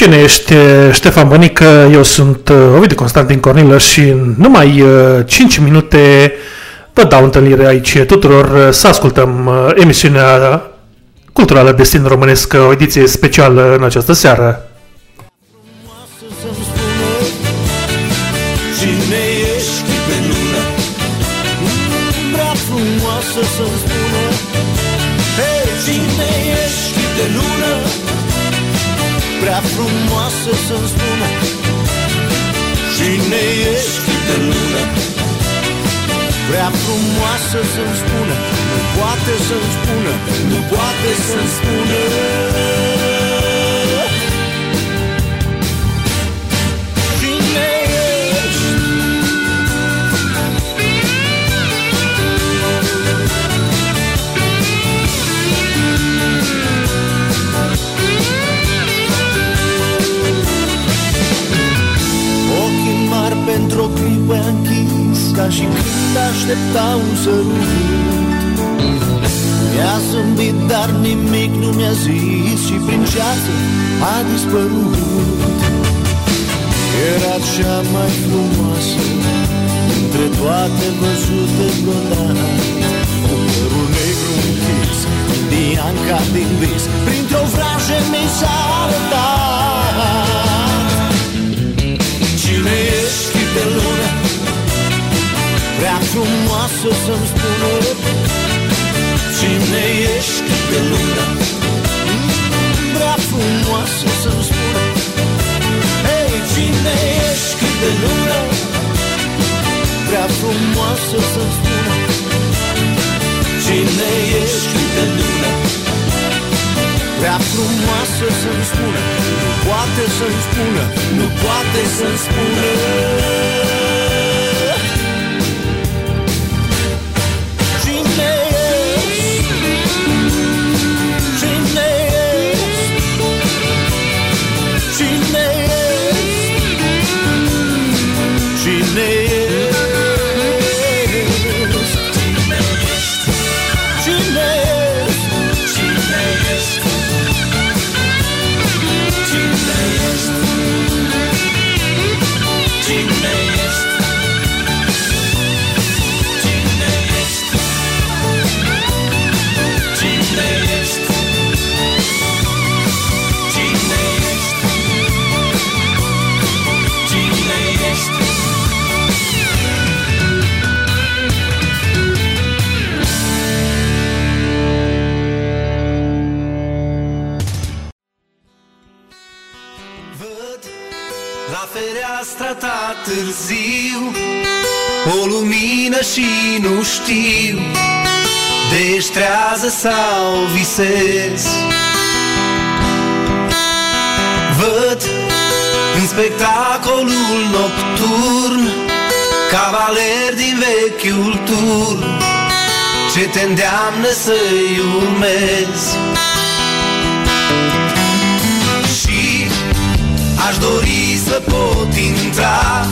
Cine ești? Eh, Ștefan Bănică, eu sunt eh, Ovidiu Constantin Cornilă și în numai eh, 5 minute vă dau întâlnire aici tuturor să ascultăm emisiunea culturală Destin Românesc, o ediție specială în această seară. târziu. O lumină și nu știu. Deștrează sau visez. Văd în spectacolul nocturn Cavaler din vechiul tur, Ce te îndeamnă să-i urmezi? Și aș dori să pot intra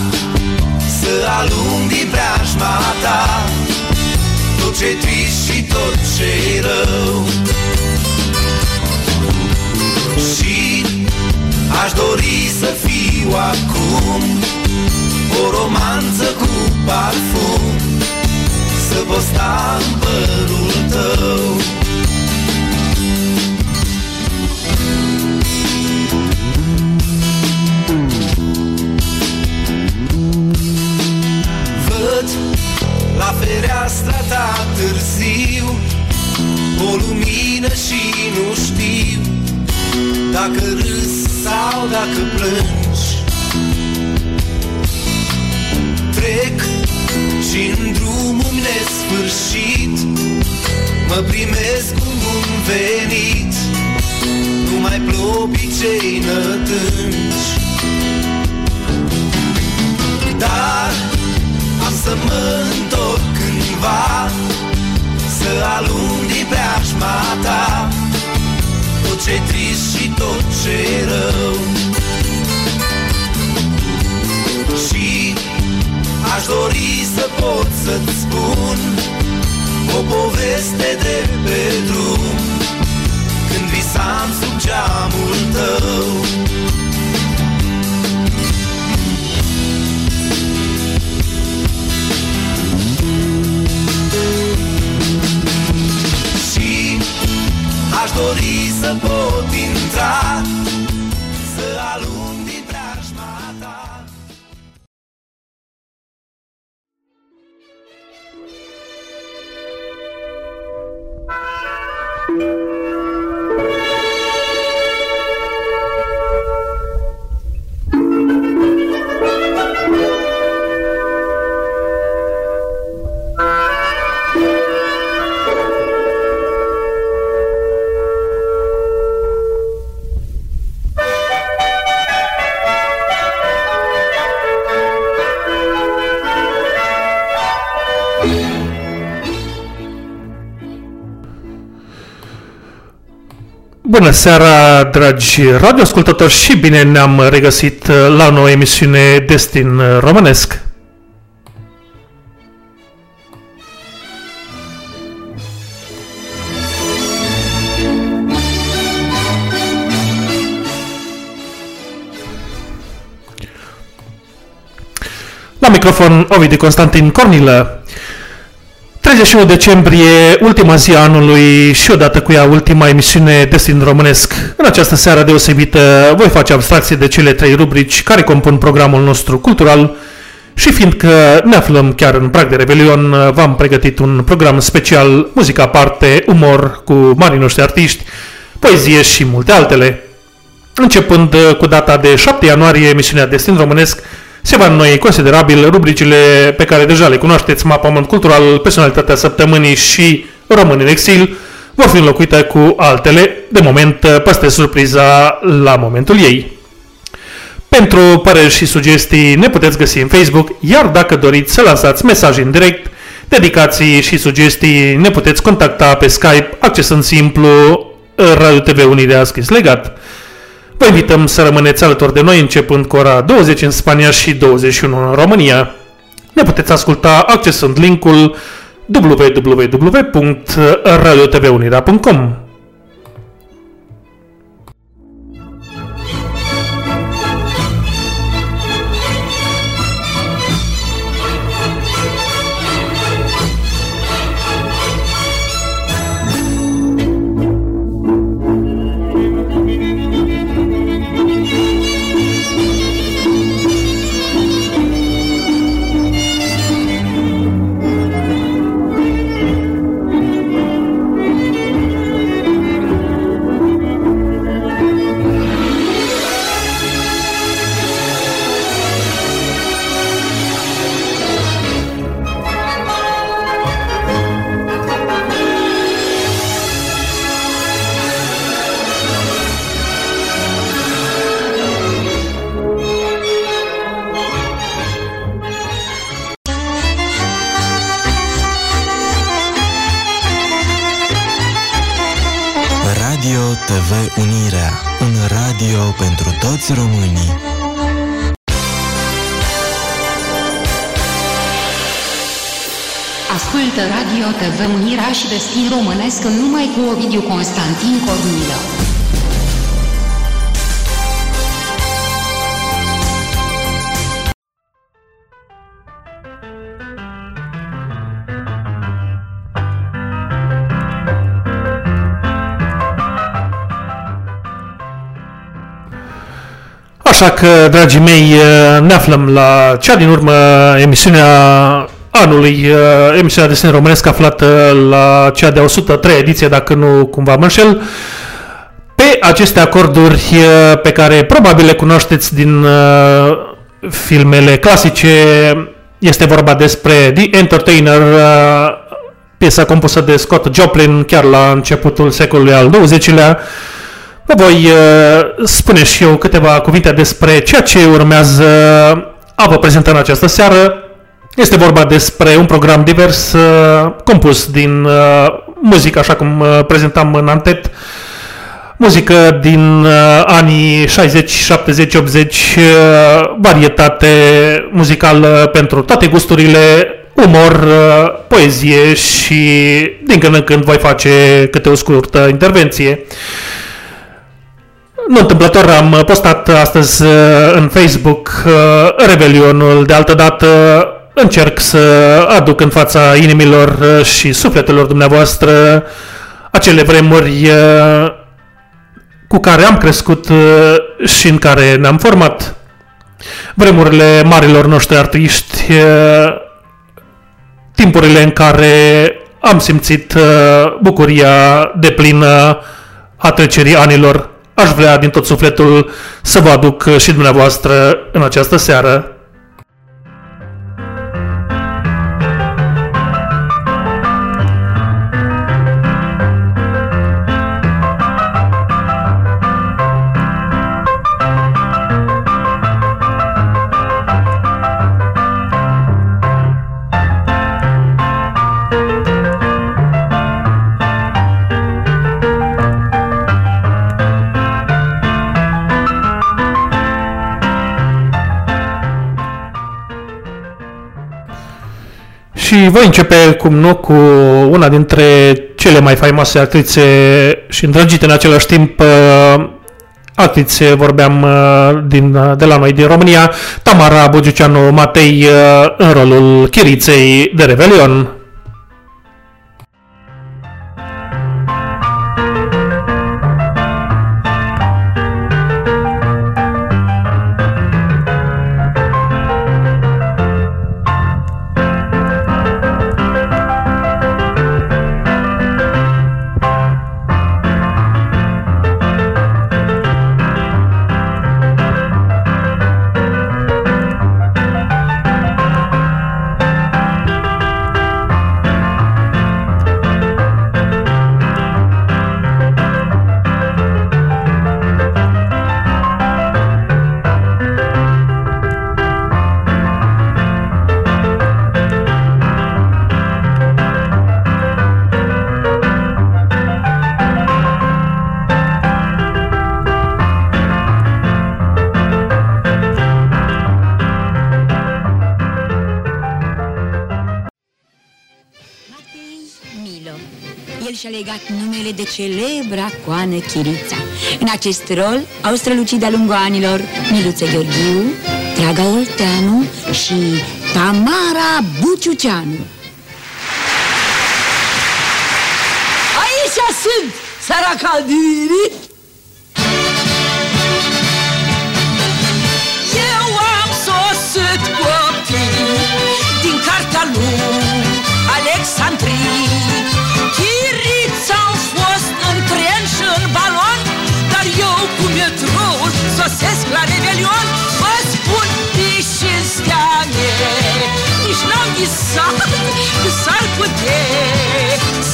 Să alung din preajma ta. Tot ce trist și tot ce rău. Și aș dori să fiu acum O romanță cu parfum Să pot sta în părul tău. fereastra ta târziu O lumină și nu știu Dacă râs sau dacă plângi. Trec și în drumul nesfârșit Mă primesc cum bun venit Nu mai plopicei nătânci Dar am să mă întorc cândva Să alung din preajma ta. Tot ce trist și tot ce rău. Și aș dori să pot să-ți spun O poveste de pe drum. Când visam sub geamul tău dori să pot intra Bună seara, dragi radioascultători și bine ne-am regăsit la o nouă emisiune Destin Românesc. La microfon Ovidiu Constantin Cornilă. 31 decembrie, ultima zi a anului și odată cu ea ultima emisiune Destin Românesc. În această seară deosebită voi face abstracție de cele trei rubrici care compun programul nostru cultural și fiindcă ne aflăm chiar în prag de Revelion, v-am pregătit un program special, muzica aparte, umor cu mari noștri artiști, poezie și multe altele. Începând cu data de 7 ianuarie, emisiunea Destin Românesc se va înnoi considerabil rubricile pe care deja le cunoașteți, Mapament Cultural, Personalitatea Săptămânii și Români în Exil, vor fi înlocuite cu altele, de moment păstrez surpriza la momentul ei. Pentru păreri și sugestii ne puteți găsi în Facebook, iar dacă doriți să lăsați mesaj în direct, dedicații și sugestii ne puteți contacta pe Skype accesând simplu Radio TV Unirea scris legat. Vă invităm să rămâneți alături de noi începând cu ora 20 în Spania și 21 în România. Ne puteți asculta accesând linkul www.radiotvunirea.com TV Unirea și Destin Românesc numai cu Ovidiu Constantin Cornilă. Așa că, dragii mei, ne aflăm la cea din urmă emisiunea anului, uh, emisiunea Desen Românesc aflată la cea de 103 ediție, dacă nu cumva mă înșel, pe aceste acorduri uh, pe care probabil le cunoașteți din uh, filmele clasice. Este vorba despre The Entertainer, uh, piesa compusă de Scott Joplin chiar la începutul secolului al XX-lea. Vă voi uh, spune și eu câteva cuvinte despre ceea ce urmează a vă prezenta în această seară. Este vorba despre un program divers uh, compus din uh, muzică, așa cum uh, prezentam în antet, muzică din uh, anii 60, 70, 80, uh, varietate muzicală pentru toate gusturile, umor, uh, poezie și din când în când voi face câte o scurtă intervenție. Nu întâmplător am postat astăzi uh, în Facebook uh, Revelionul de altă dată. Încerc să aduc în fața inimilor uh, și sufletelor dumneavoastră acele vremuri uh, cu care am crescut uh, și în care ne-am format. Vremurile marilor noștri artiști, uh, timpurile în care am simțit uh, bucuria de plină a trecerii anilor. Aș vrea din tot sufletul să vă aduc uh, și dumneavoastră în această seară. Și voi începe, cum nu, cu una dintre cele mai faimoase actrițe și îndrăgite în același timp uh, actrițe, vorbeam uh, din, uh, de la noi din România, Tamara Bugiuceanu Matei uh, în rolul Chiriței de Revelion. Celebra coană Chirița. În acest rol au strălucit de-a lungul anilor Miluță Gheorghiu, Draga Olteanu și Tamara Buciuceanu. Aici sunt, săracaldirii! Eu nici n-am visat că s-ar putea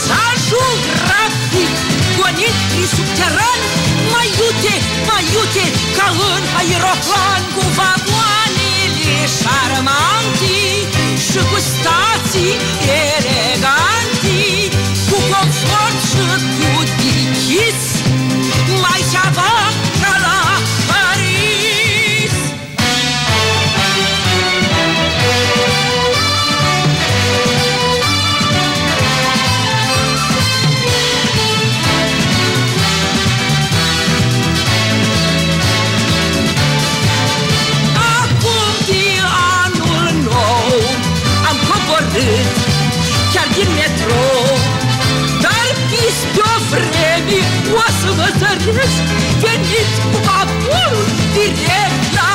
să ajung rapid gonit prin subteran Mai iute, mai iute, ca în aeroplan Cu vagoanele vă zăresc Veniți cu vaporul direct la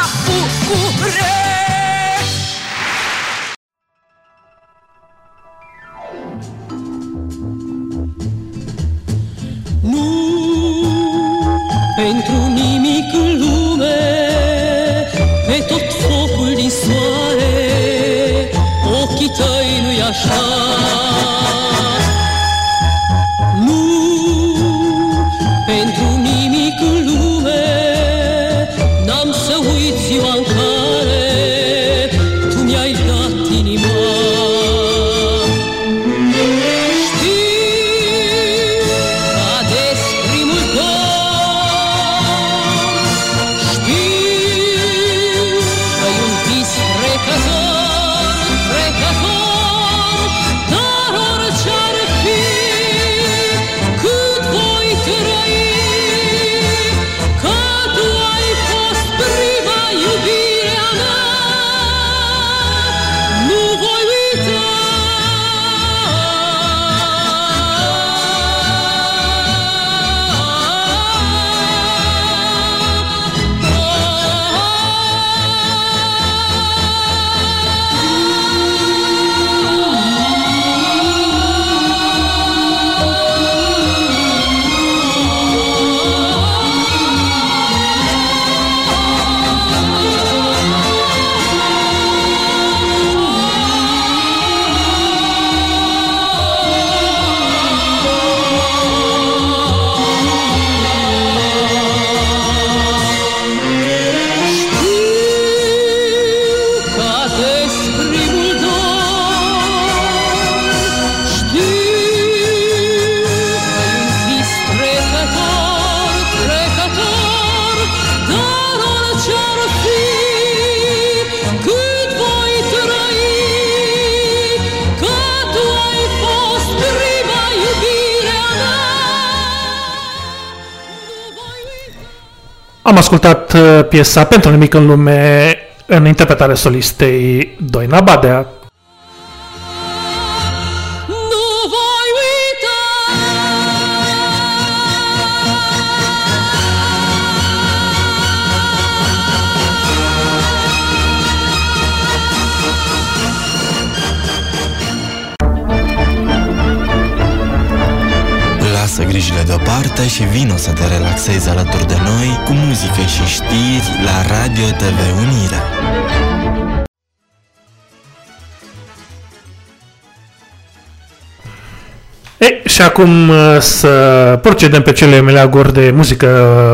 Am ascultat uh, piesa Pentru nimic în lume în interpretarea solistei Doina Badea, și vino să te relaxezi alături de noi cu muzică și știri la Radio TV Unirea. Ei, și acum uh, să procedăm pe cele meleaguri de muzică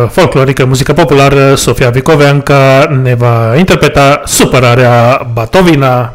uh, folclorică, muzică populară. Sofia Vicoveanca ne va interpreta Supărarea Batovina.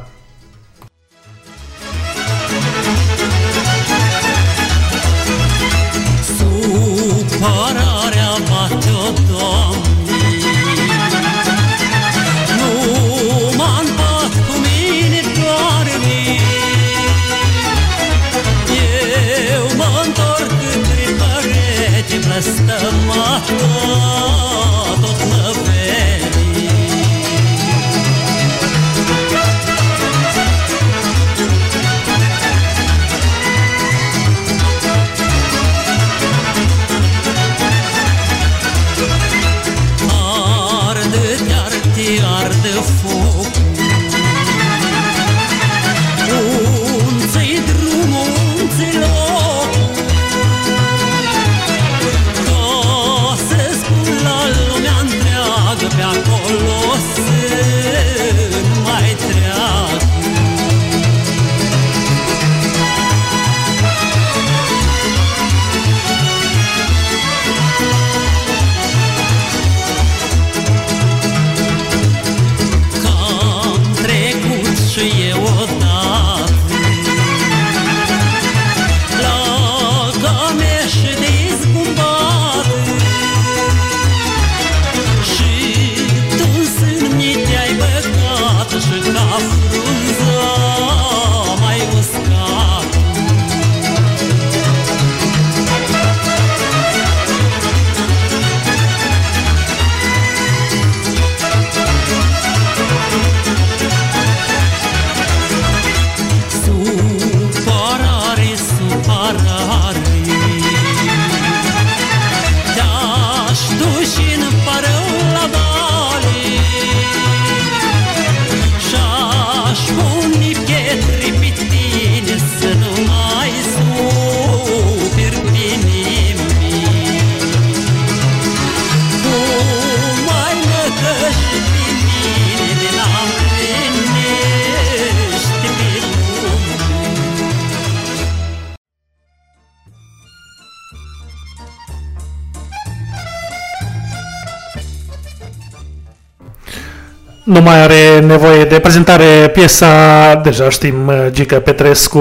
Nu mai are nevoie de prezentare piesa, deja știm, uh, Gica Petrescu,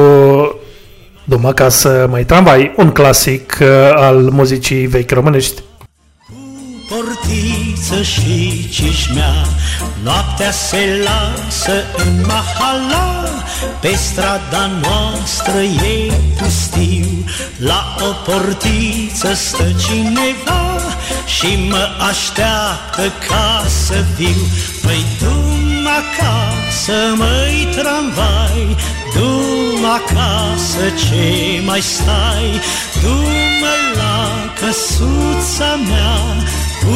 Dum acasă, mai tramvai, un clasic uh, al muzicii vechi românești. Portiță și cișmea. Noaptea se lasă în mahala Pe strada noastră e pustiu. La o portiță stă cineva Și mă așteaptă ca să viu Păi du acasă, măi tramvai Du-mă acasă, ce mai stai? Du-mă la căsuța mea Cu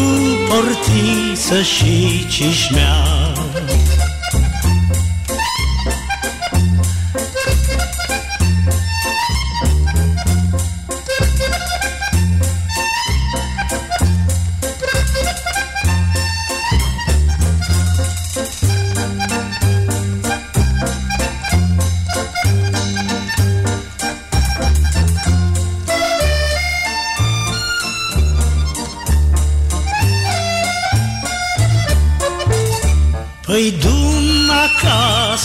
portiță și cișmea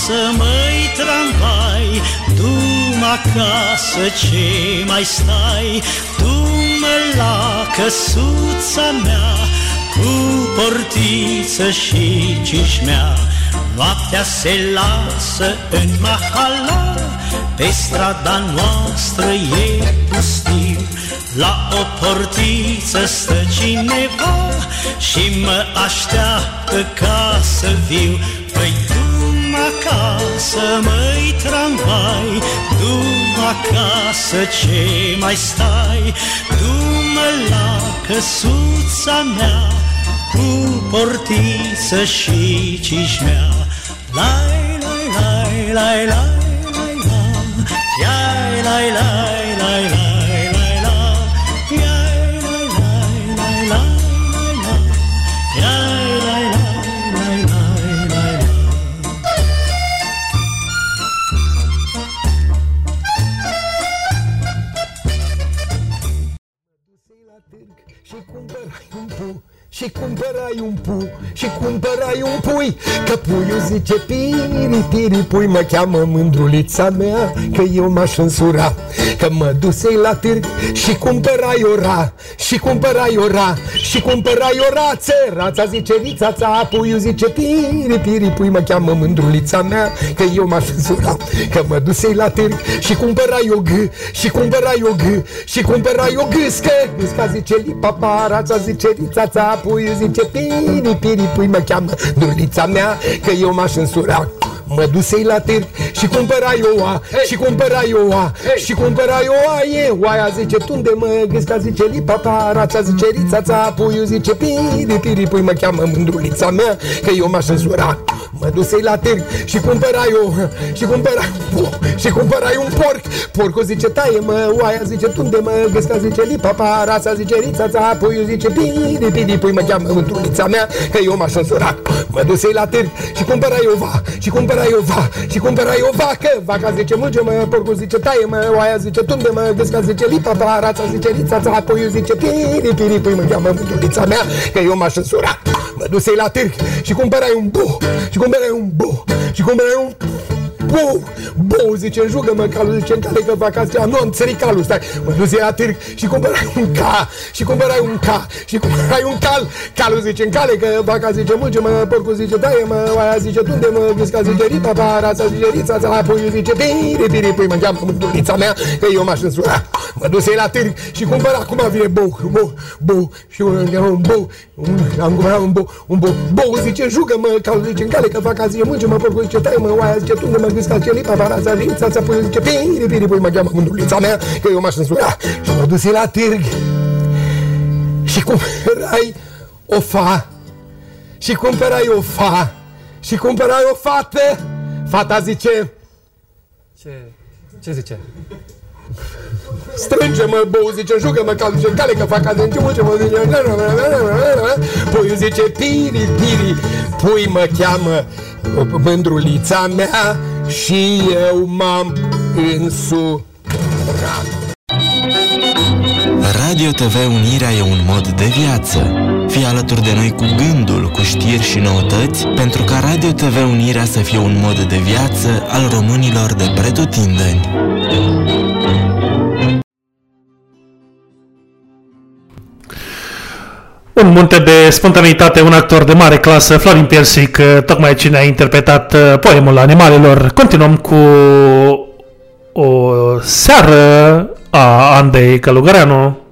acasă, măi tramvai, du-m acasă, ce mai stai? Du-mă la căsuța mea, cu portiță și cișmea. Noaptea se lasă în mahala, pe strada noastră e pustiu. La o portiță stă cineva Și mă așteaptă ca să viu Păi du acasă, măi tramvai du acasă, ce mai stai? Du-mă la căsuța mea Cu portiță și cișmea. Lai, lai, lai, lai, lai, lai, lai, lai, lai, lai, lai, aí um pu. Și cumpărai un pui Că puiul zice piri, piri, pui Mă cheamă mândrulița mea Că eu m-aș însura Că mă dusei la târg și cumpărai ora Și cumpărai ora și cumpărai o rață. Rața zice rițața, puiul zice piri, piri, pui Mă cheamă mândrulița mea Că eu m-aș însura Că mă dusei la târg și cumpărai o g Și cumpărai o g și cumpărai o gâscă. Gâsca zice lipapa, rața zice rițața Puiul zice piri, piri, pui Mă cheamă drulița mea Că eu m-aș însura Mă dusei la târg și cumpărai oa Și cumpărai oa Și cumpărai oa E oaia zice tunde mă Gâsca zice lipapa Rața zice rițața Puiul zice piri, piri, pui Mă cheamă mândrulița mea Că eu m-aș însura Mă dusei la târg și cumpărai o Și cumpărai o, Și cumpărai un porc. Porcul zice taie mă Oaia zice tunde mă Gâsca zice lipapa Rața zice rițața Puiul zice piri, piri, pui Mă cheamă mândrulița mea Că eu m-aș însura Mă dusei la târg și cumpărai ova Și cumpărai cumpărai o va și cumpărai o vacă Vaca zice mulge mă, porcul zice taie mă Oaia zice tunde mă, găsca zice lipa pa Rața zice rița ța, puiul zice piri piri Pui mă cheamă mântulița mea Că eu m-aș însura. Mă dusei la târg și cumpărai un bu Și cumpărai un bu Și cumpărai un Bou, bou, zice, jugă-mă calul, zice, în care că vacanța, nu am țărit calul, stai, mă duc la târg și cumpărai un ca, și cumpărai un ca, și cumpărai un cal, calul zice, în cale, că vaca zice, mulge, mă, porcul zice, taie, mă, oaia zice, tunde, mă, ghisca zice, ripa, pa, rața zice, rița, ța, puiul zice, piri, piri, pui, mă cheamă mântulița mea, că eu m-aș însura, mă duc la târg și cumpăr, acum vine bou, bou, bou, și un, un bou, un, am cumpărat un bou, un bou, bou, zice, jugă-mă, calul zice, în cale, că vaca zice, mulge, mă, porcul zice, taie, mă, oaia zice, tunde, mă, ghisca zice, lipa, pa, rața, rița, ța, puiul zice, piri, piri, pui, mă cheamă mântulița mea, că eu m-aș însura, și mă duc la târg și cumpărai o fa și cumpărai o fa și cumpărai o fată. Fata zice, Ce, ce zice? Strânge-mă, bou, zice, jucă-mă, cal, zice, cale că fac azi, mulge, mă, zice, puiul zice, piri, piri, pui mă cheamă mândrulița mea și eu m-am însurat. Radio TV Unirea e un mod de viață. Fii alături de noi cu gândul, cu știri și noutăți, pentru ca Radio TV Unirea să fie un mod de viață al românilor de pretutindeni. Un munte de spontaneitate, un actor de mare clasă, Florin Piersic, tocmai cine a interpretat uh, poemul animalelor. Continuăm cu o seară a Andrei Călugăreanu.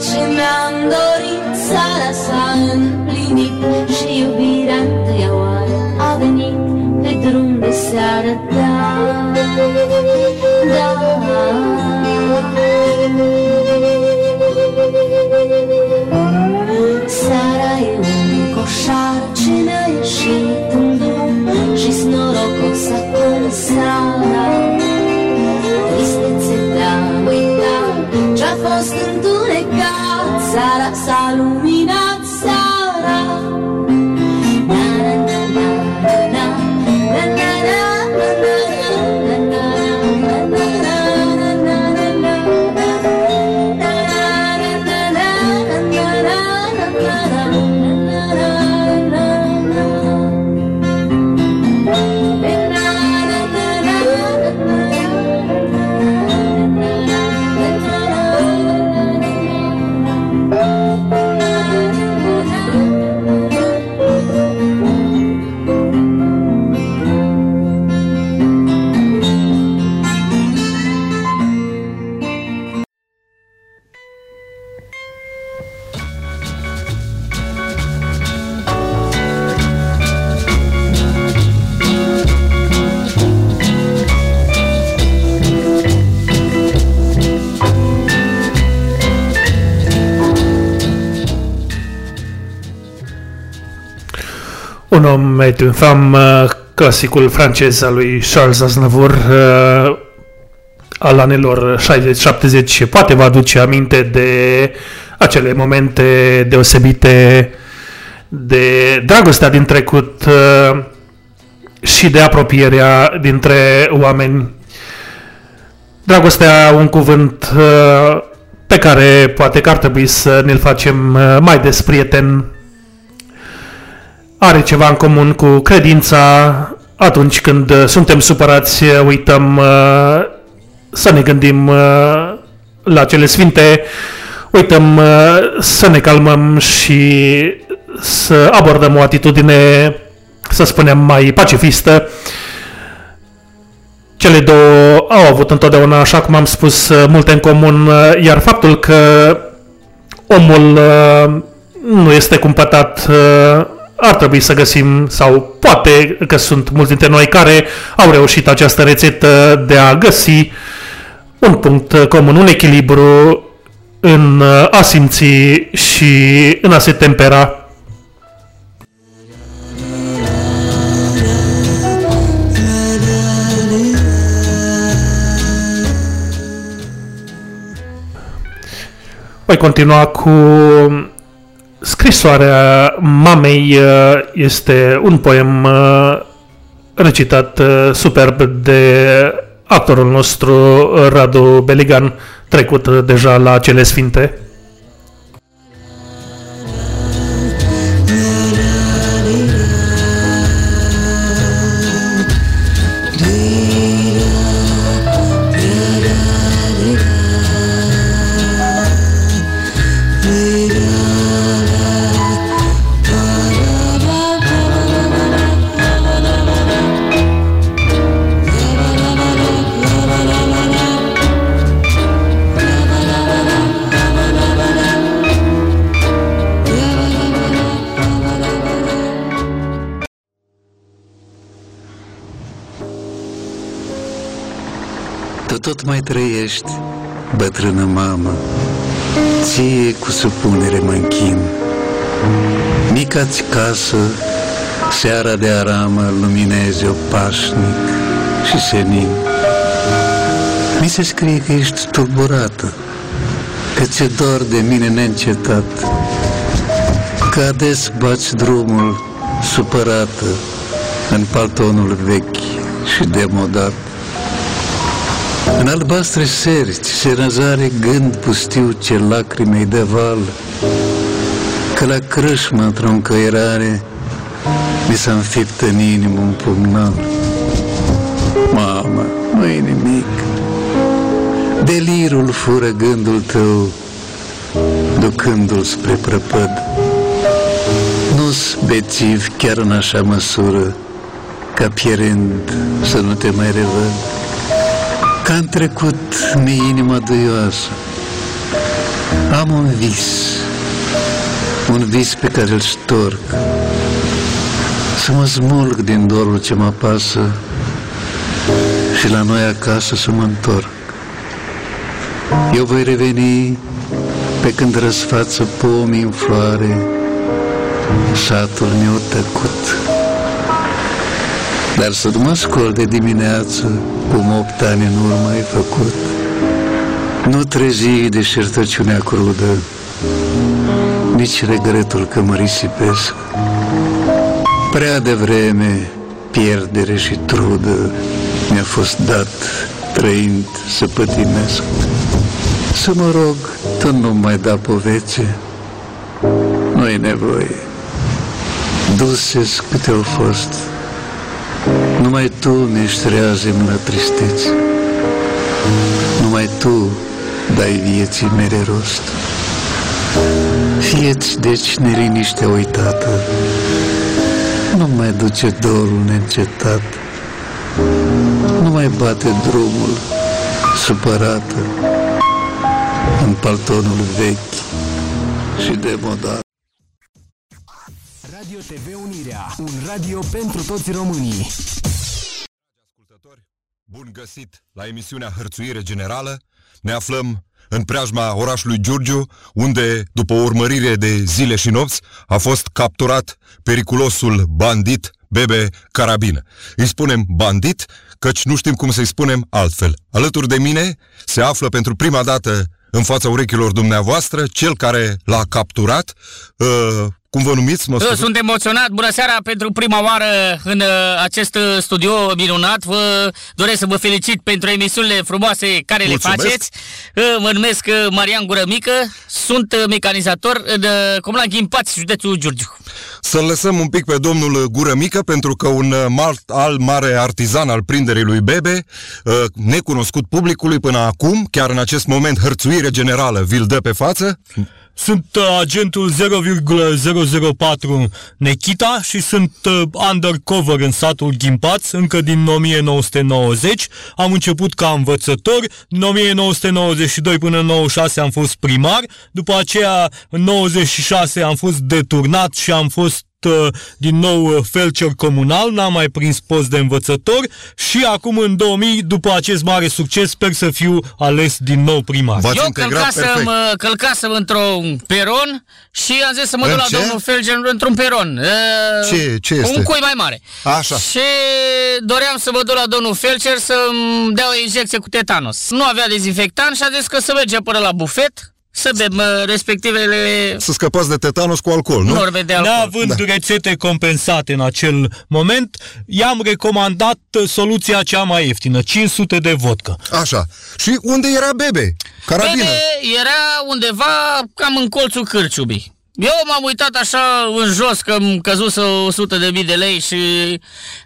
Ziua ce mi-am dorit Seara s-a împlinit Și iubirea întâia oară A venit pe drum de seară. Da, femme, uh, clasicul francez al lui Charles Aznavour uh, al anilor 60-70 poate vă aduce aminte de acele momente deosebite de dragostea din trecut uh, și de apropierea dintre oameni. Dragostea, un cuvânt uh, pe care poate că ar trebui să ne-l facem uh, mai des prieten are ceva în comun cu credința. Atunci când uh, suntem supărați, uh, uităm uh, să ne gândim uh, la cele sfinte, uităm uh, să ne calmăm și să abordăm o atitudine, să spunem, mai pacifistă. Cele două au avut întotdeauna, așa cum am spus, uh, multe în comun, uh, iar faptul că omul uh, nu este cumpătat uh, ar trebui să găsim, sau poate că sunt mulți dintre noi care au reușit această rețetă de a găsi un punct comun, un echilibru în a simți și în a se tempera. Voi continua cu Scrisoarea mamei uh, este un poem uh, recitat uh, superb de actorul nostru Radu Beligan, trecut deja la cele sfinte. Tot mai trăiești, bătrână mamă, ție cu supunere mă închin. Mica-ți casă, seara de aramă, luminezi o pașnic și senin. Mi se scrie că ești tulburată, că ți-e dor de mine neîncetat, că ades bați drumul supărată în paltonul vechi și demodat. În albastre serți se răzare gând pustiu ce lacrimei de val, că la crâșmă într-o încăierare mi s-a înfipt în inimă un pumnal. Mamă, nu e nimic. Delirul fură gândul tău, ducându-l spre prăpăd. Nu-s bețiv chiar în așa măsură, ca pierând să nu te mai revăd. Ca în trecut mi inima duioasă. Am un vis, un vis pe care îl storc, să mă smulg din dorul ce mă apasă și la noi acasă să mă întorc. Eu voi reveni pe când răsfață pomii în floare, satul meu tăcut. Dar să nu mă scol de dimineață, cum opt ani în urmă ai făcut. Nu trezi deșertăciunea crudă, nici regretul că mă risipesc. Prea devreme pierdere și trudă mi-a fost dat trăind să pătimesc. Să mă rog, tu nu mai da povețe, nu e nevoie. Dulces câte au fost, numai tu mi-ești reazim la tristețe. Numai tu dai vieții mere rost. Fieți deci neliniștea uitată, nu mai duce dorul neîncetat, nu mai bate drumul supărată în paltonul vechi și demodat. Radio TV Unirea, un radio pentru toți românii. Bun găsit la emisiunea Hărțuire Generală. Ne aflăm în preajma orașului Giurgiu, unde, după o urmărire de zile și nopți, a fost capturat periculosul bandit Bebe Carabină. Îi spunem bandit, căci nu știm cum să-i spunem altfel. Alături de mine se află pentru prima dată în fața urechilor dumneavoastră cel care l-a capturat, uh, cum vă numiți? Mă Eu scuze? sunt emoționat. Bună seara pentru prima oară în uh, acest uh, studio minunat. Vă doresc să vă felicit pentru emisiunile frumoase care Mulțumesc. le faceți. Uh, Mă numesc uh, Marian Gură Mică. Sunt uh, mecanizator în uh, Comuna Ghimpați, județul Giurgiu. Să-l lăsăm un pic pe domnul Gură Mică, pentru că un uh, mal- al mare artizan al prinderii lui Bebe, uh, necunoscut publicului până acum, chiar în acest moment hărțuire generală, vi-l dă pe față? Sunt uh, agentul 0,004 Nechita și sunt uh, undercover în satul Ghimpaț încă din 1990. Am început ca învățător, din 1992 până în 96 am fost primar, după aceea în 96 am fost deturnat și am fost uh, din nou uh, felcer comunal, n-am mai prins post de învățător și acum în 2000, după acest mare succes, sper să fiu ales din nou primar. Eu călcasem, uh, călcasem într-un peron și am zis să mă În duc la ce? domnul Felger într-un peron. Uh, Ce- ce este? Un cui mai mare. Așa. Și doream să mă duc la domnul Felger să-mi dea o injecție cu tetanos. Nu avea dezinfectant și a zis că să mergem până la bufet să bem uh, respectivele Să scăpați de tetanos cu alcool, nu? norme de alcool. Neavând da. rețete compensate în acel moment, i-am recomandat uh, soluția cea mai ieftină, 500 de vodcă. Așa. Și unde era Bebe? Carabină. Bebe era undeva cam în colțul cârciubii. Eu m-am uitat așa în jos că îmi căzuse 100 de mii de lei și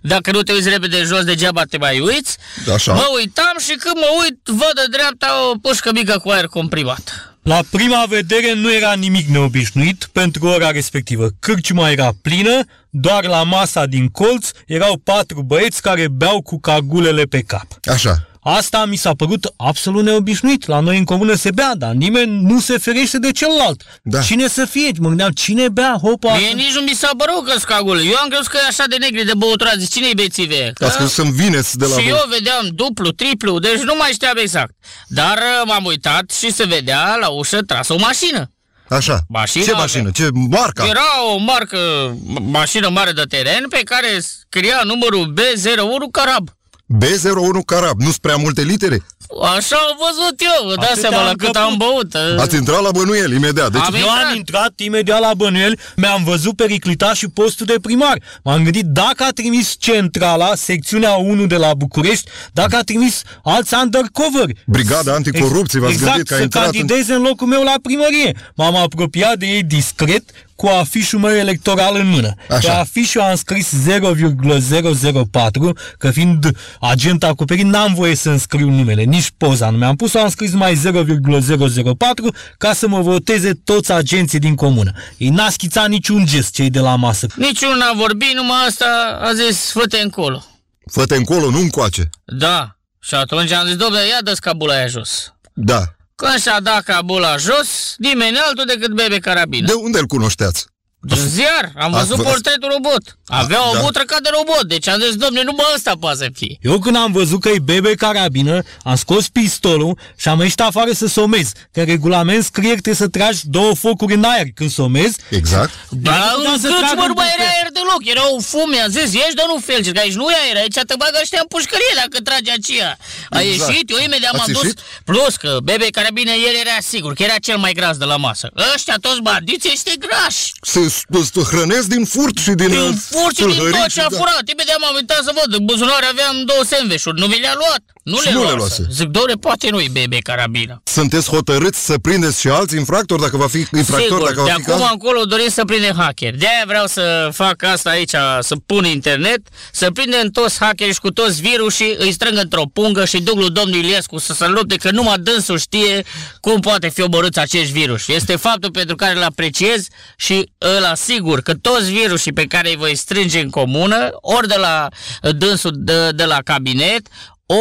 dacă nu te uiți repede jos degeaba te mai uiți. Așa. Mă uitam și când mă uit văd de dreapta o pușcă mică cu aer comprimat. La prima vedere nu era nimic neobișnuit pentru ora respectivă. Cârciuma era plină, doar la masa din colț erau patru băieți care beau cu cagulele pe cap. Așa. Asta mi s-a părut absolut neobișnuit. La noi în comună se bea, dar nimeni nu se ferește de celălalt. Da. Cine să fie? Mă gândeam, cine bea hopa Mie nici nu mi s-a părut că scagul. Eu am crezut că e așa de negri de băutură. Zic, cine-i bețive? Ați crezut să-mi vineți de la Și voi. eu vedeam duplu, triplu, deci nu mai știam exact. Dar uh, m-am uitat și se vedea la ușă trasă o mașină. Așa. Mașina Ce avea. mașină? Ce marca? Era o marcă, ma- mașină mare de teren pe care scria numărul B01 Carab. B01 Carab. Nu-s prea multe litere? Așa am văzut eu, vă dați Atâtea seama la am cât căput. am băut. uh. Ați intrat la bănuiel imediat. Deci Am Eu am intrat imediat la bănuiel, mi-am văzut periclita și postul de primar. M-am gândit dacă a trimis centrala, secțiunea 1 de la București, dacă a trimis alți undercover. Brigada Anticorupție, v-ați exact, gândit că a să intrat în- candideze în... locul meu la primărie. M-am apropiat de ei discret cu afișul meu electoral în mână. Așa. Pe afișul am scris 0,004, că fiind agent acoperit, n-am voie să înscriu numele, nici poza nu mi-am pus, am scris mai 0,004 ca să mă voteze toți agenții din comună. Ei n-a schițat niciun gest cei de la masă. Niciunul n-a vorbit, numai asta a zis, fă-te încolo. Fă-te încolo, nu încoace. Da. Și atunci am zis, domnule, ia dă cabula aia jos. Da. Când și-a dat cabula jos, nimeni altul decât Bebe Carabina. De unde îl cunoșteați? Din ziar, am Ați văzut văzut? portretul robot. Avea o da. butră ca de robot, deci am zis, domne, numai ăsta poate să fie. Eu când am văzut că e bebe carabină, am scos pistolul și am ieșit afară să somez. Că în regulament scrie că trebuie să tragi două focuri în aer când somezi. Exact. Da, puteam în să câți trag mă în nu mai era buchet. aer deloc, era o fume, am zis, ieși, dar nu felgi, că aici nu e aer, aici te bagă ăștia în pușcărie dacă trage aceea. A Exact. ieșit, eu imediat Ați m-am dus, ieșit? plus că bebe carabine, el era sigur, că era cel mai gras de la masă. Ăștia toți bandiți, este grași. Se se hrănesc din furt și din... Din uh, furt și din tâlhării tot ce a da. furat. Imediat m-am uitat să văd, în buzunar aveam două sandvișuri, nu mi le-a luat. Nu Și le nu le luase. luase. Zic, doamne, poate nu-i bebe carabină. Sunteți hotărâți să prindeți și alți infractori dacă va fi infractor, Sigur, dacă de va fi acum caz? încolo dorim să prindem hacker. De-aia vreau să fac asta aici, să pun internet, să prindem toți hackeri și cu toți virusii, îi strâng într-o pungă și duc lui domnul Iliescu să se lupte, că numai dânsul știe cum poate fi omorâți acești virus. Este faptul pentru care îl apreciez și îl asigur că toți virusii pe care îi voi strânge în comună, ori de la dânsul de, de la cabinet,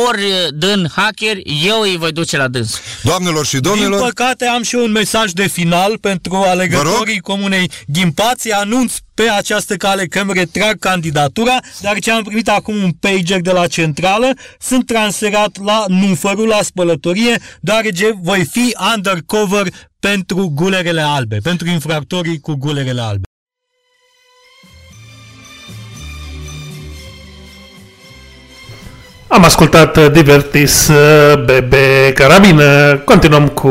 ori din hacker, eu îi voi duce la dâns. Doamnelor și Din domnilor, păcate am și eu un mesaj de final pentru alegătorii comunei Ghimpații. Anunț pe această cale că îmi retrag candidatura, dar ce am primit acum un pager de la centrală, sunt transferat la Nufărul, la spălătorie, deoarece voi fi undercover pentru gulerele albe, pentru infractorii cu gulerele albe. Am ascultat uh, Divertis uh, Bebe Carabină. Continuăm cu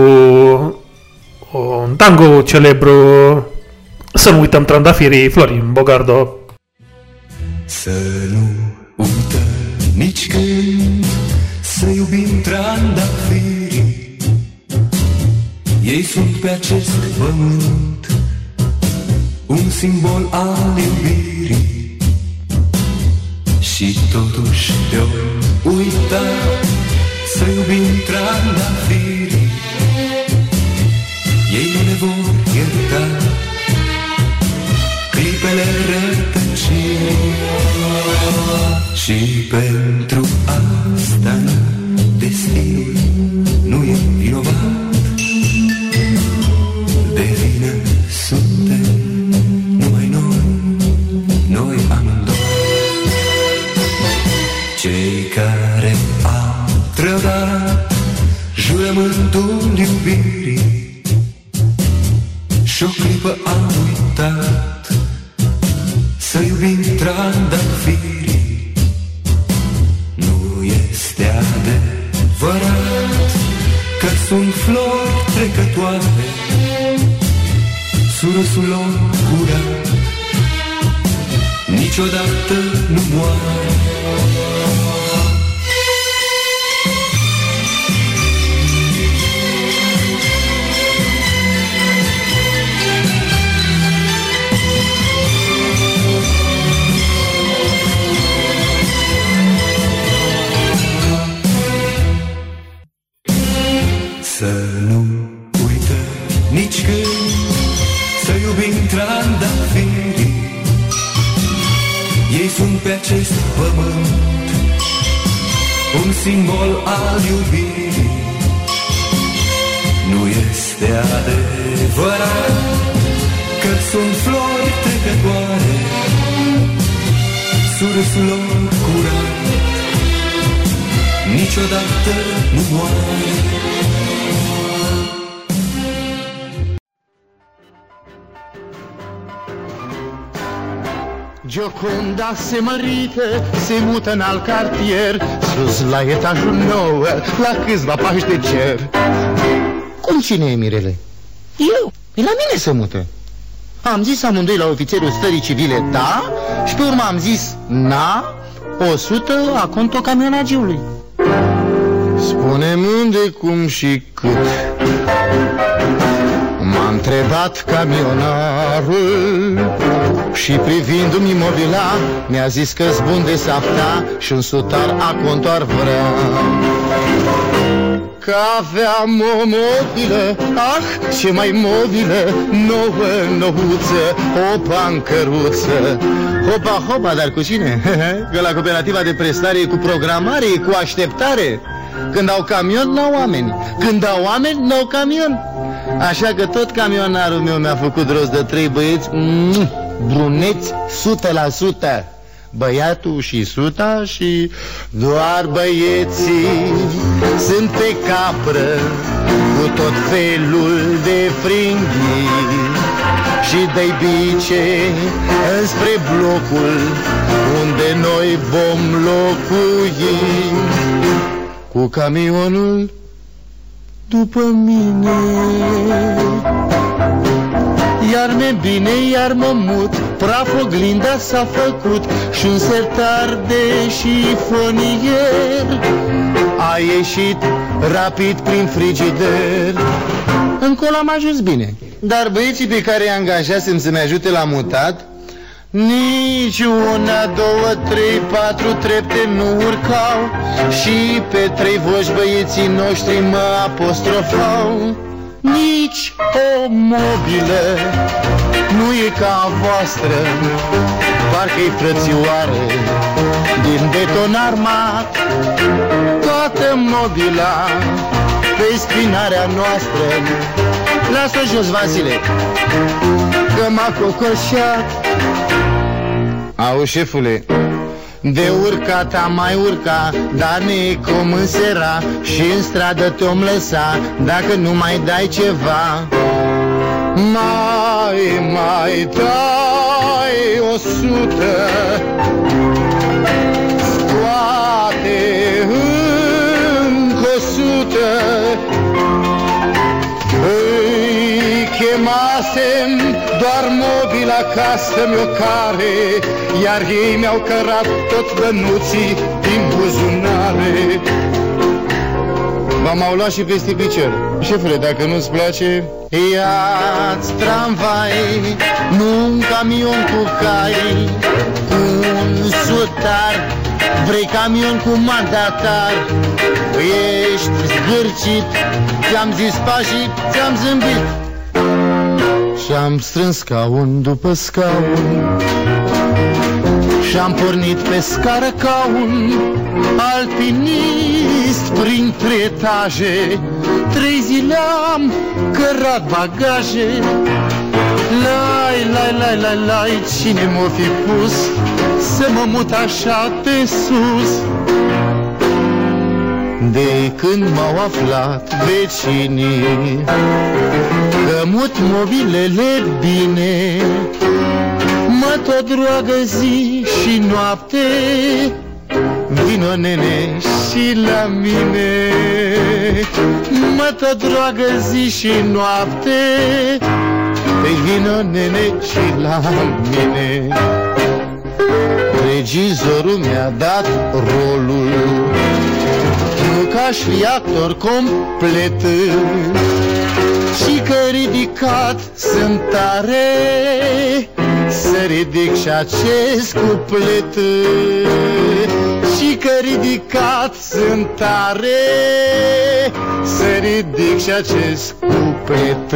un tango celebru. Să nu uităm trandafirii Florin Bogardo. Să nu uităm nici când Să iubim trandafirii Ei sunt pe acest pământ Un simbol al iubirii. Și totuși de-o uita Să iubim trandafirii Ei nu ne vor ierta clipele rătăcirii Și pentru mută în alt cartier Sus la etajul nou, la câțiva pași de cer. Cum cine e Mirele? Eu, e la mine. Se mută. Am zis amândoi la ofițerul stării civile da? Și pe urmă am zis na, o sută a conto camionagiului. Spune-mi unde, cum și cât. M-a întrebat camionarul Și privindu-mi imobila Mi-a zis că-s bun de safta Și un sutar a contoar vrea Că aveam o mobilă Ah, ce mai mobilă Nouă, nouță O pancăruță. Hopa, hopa, dar cu cine? Că la cooperativa de prestare e cu programare, e cu așteptare. Când au camion, n-au oameni. Când au oameni, n-au camion. Așa că tot camionarul meu mi-a făcut rost de trei băieți. Mm, bruneți 100%. Băiatul și suta și doar băieții sunt pe capră cu tot felul de fringhii și de bice înspre blocul unde noi vom locui cu camionul după mine Iar mi bine, iar mă mut. Praf oglinda s-a făcut și un sertar de șifonier. A ieșit rapid prin frigider. Încolo am ajuns bine Dar băieții pe care i-am angajasem să-mi ajute la mutat nici una, două, trei, patru trepte nu urcau Și pe trei voci băieții noștri mă apostrofau Nici o mobilă nu e ca a voastră Parcă-i frățioară din beton armat Toată mobila pe spinarea noastră Lasă-o jos, Vasile Că m-a cocoșat. Au, șefule, de urcat am mai urca, dar necom însera. Și în stradă te-om lăsa, dacă nu mai dai ceva. Mai, mai dai o sută. Poate încă o sută. Îi chemasem doar mobila ca să-mi o care Iar ei mi-au cărat tot bănuții din buzunare. Ba m-au luat și peste picior Șefule, dacă nu-ți place Ia-ți tramvai Nu un camion cu cai. Cu un sutar Vrei camion cu mandatar Ești zgârcit Ți-am zis pașii, ți-am zâmbit Și-am strâns scaun după scaun. Și-am pornit pe scară ca un alpinist printre etaje Trei zile am cărat bagaje. Lai, lai, lai, lai, lai, cine m-o fi pus Să mă mut așa de sus? De când m-au aflat vecinii Că mut mobilele bine. Mă tot roagă zi și noapte. Vino nene și la mine. Mă tot roagă zi și noapte. Păi vino nene și la mine. Regizorul mi-a dat rolul. Nu că aș fi actor complet. Și că ridicat sunt tare Să ridic și acest cuplet. Și că ridicat sunt tare Să ridic și acest cuplet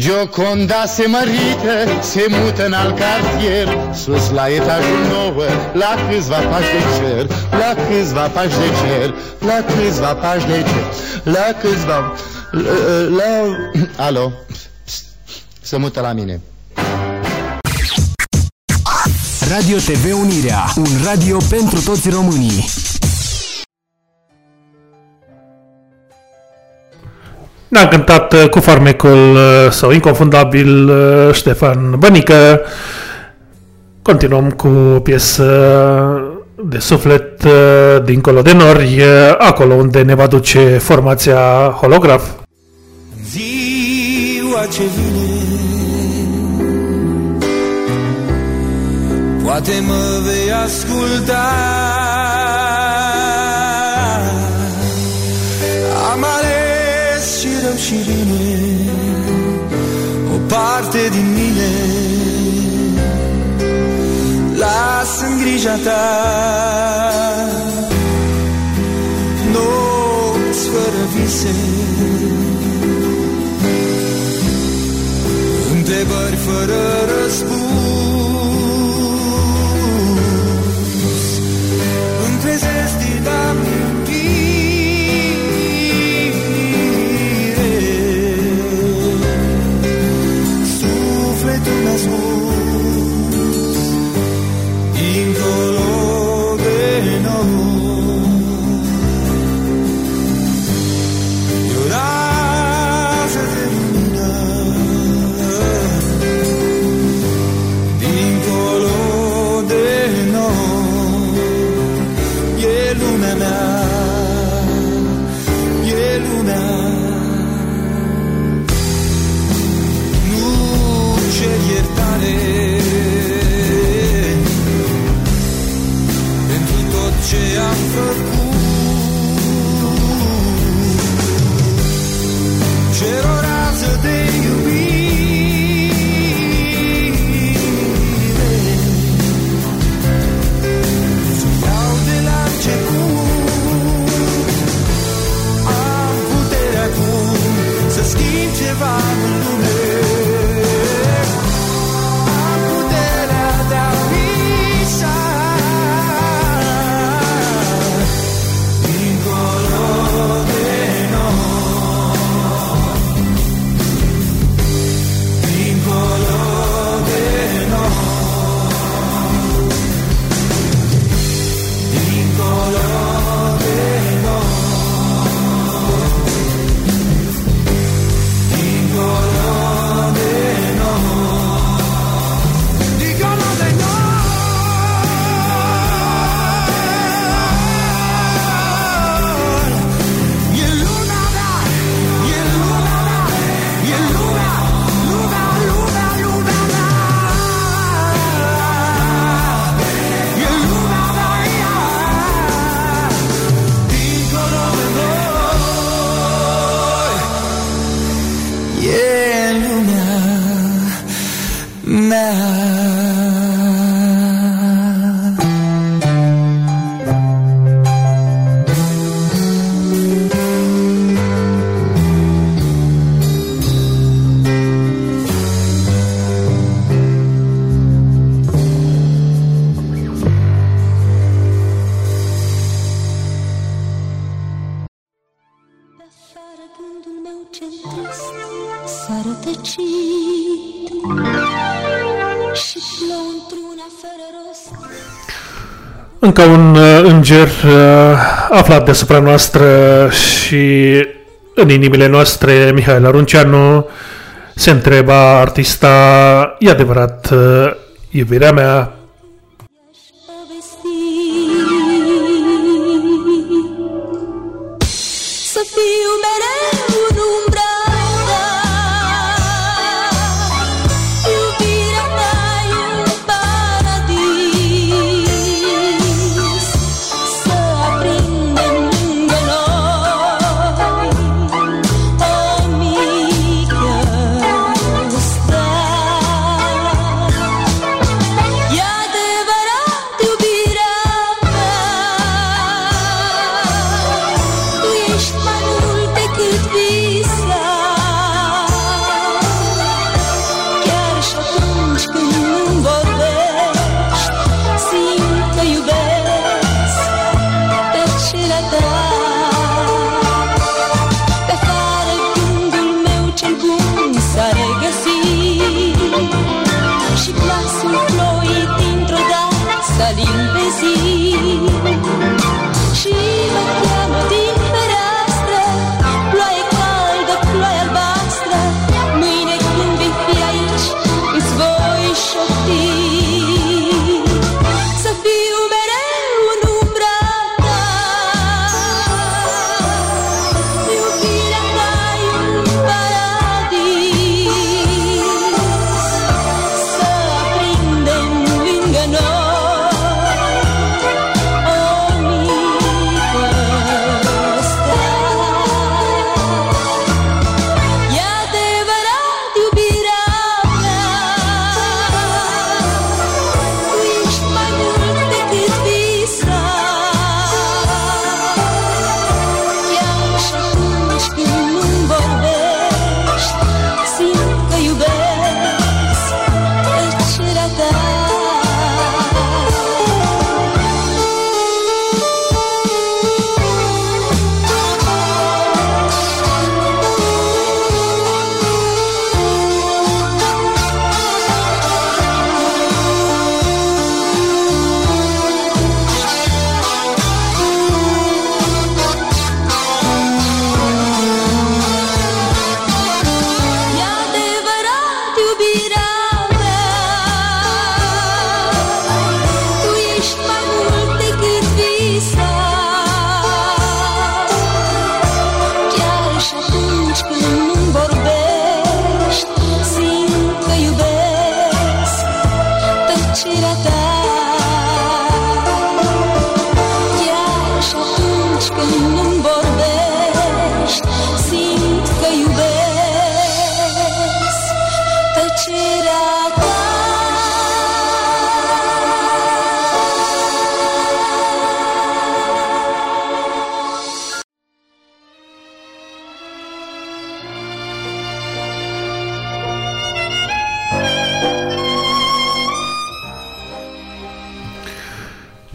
Gioconda se mărită, se mută în alt cartier Sus la etajul nouă, la câțiva pași de cer La câțiva pași de cer, la câțiva pași de cer La câțiva... La... la... Alo, se mută la mine Radio TV Unirea, un radio pentru toți românii. Ne-a cântat uh, cu farmecul uh, sau inconfundabil uh, Ștefan Bănică. Continuăm cu o piesă de suflet dincolo de nori, acolo unde ne va duce formația holograf. Ziua ce vine Poate mă vei asculta și rău și bine O parte din mine. Lasă în grija ta. Nopți fără vise. Întrebări fără răspuns Încă un uh, înger uh, aflat deasupra noastră și în inimile noastre, Mihail Arunceanu, se întreba artista, e adevărat, uh, iubirea mea,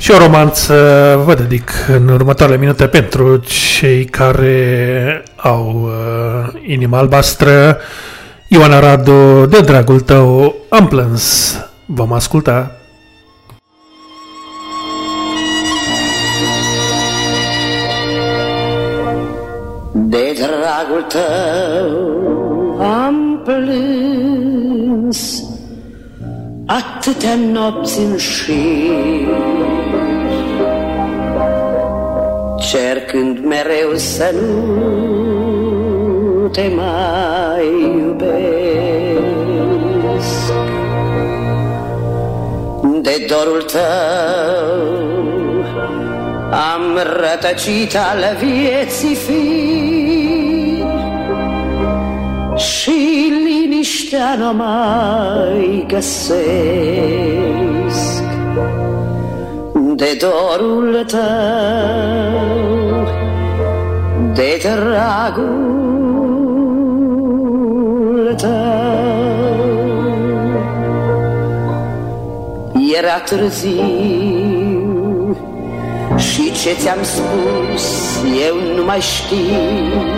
și o romanță vă dedic în următoarele minute pentru cei care au uh, inima albastră. Ioana Radu, de dragul tău, am plâns. Vom asculta. De dragul tău am plâns Atâtea nopți în șir mereu să nu te mai iubesc. De dorul tău am rătăcit al vieții fi Și liniștea nu mai găsesc. De dorul tău De dragul tău. Era târziu și ce ți-am spus eu nu mai știu.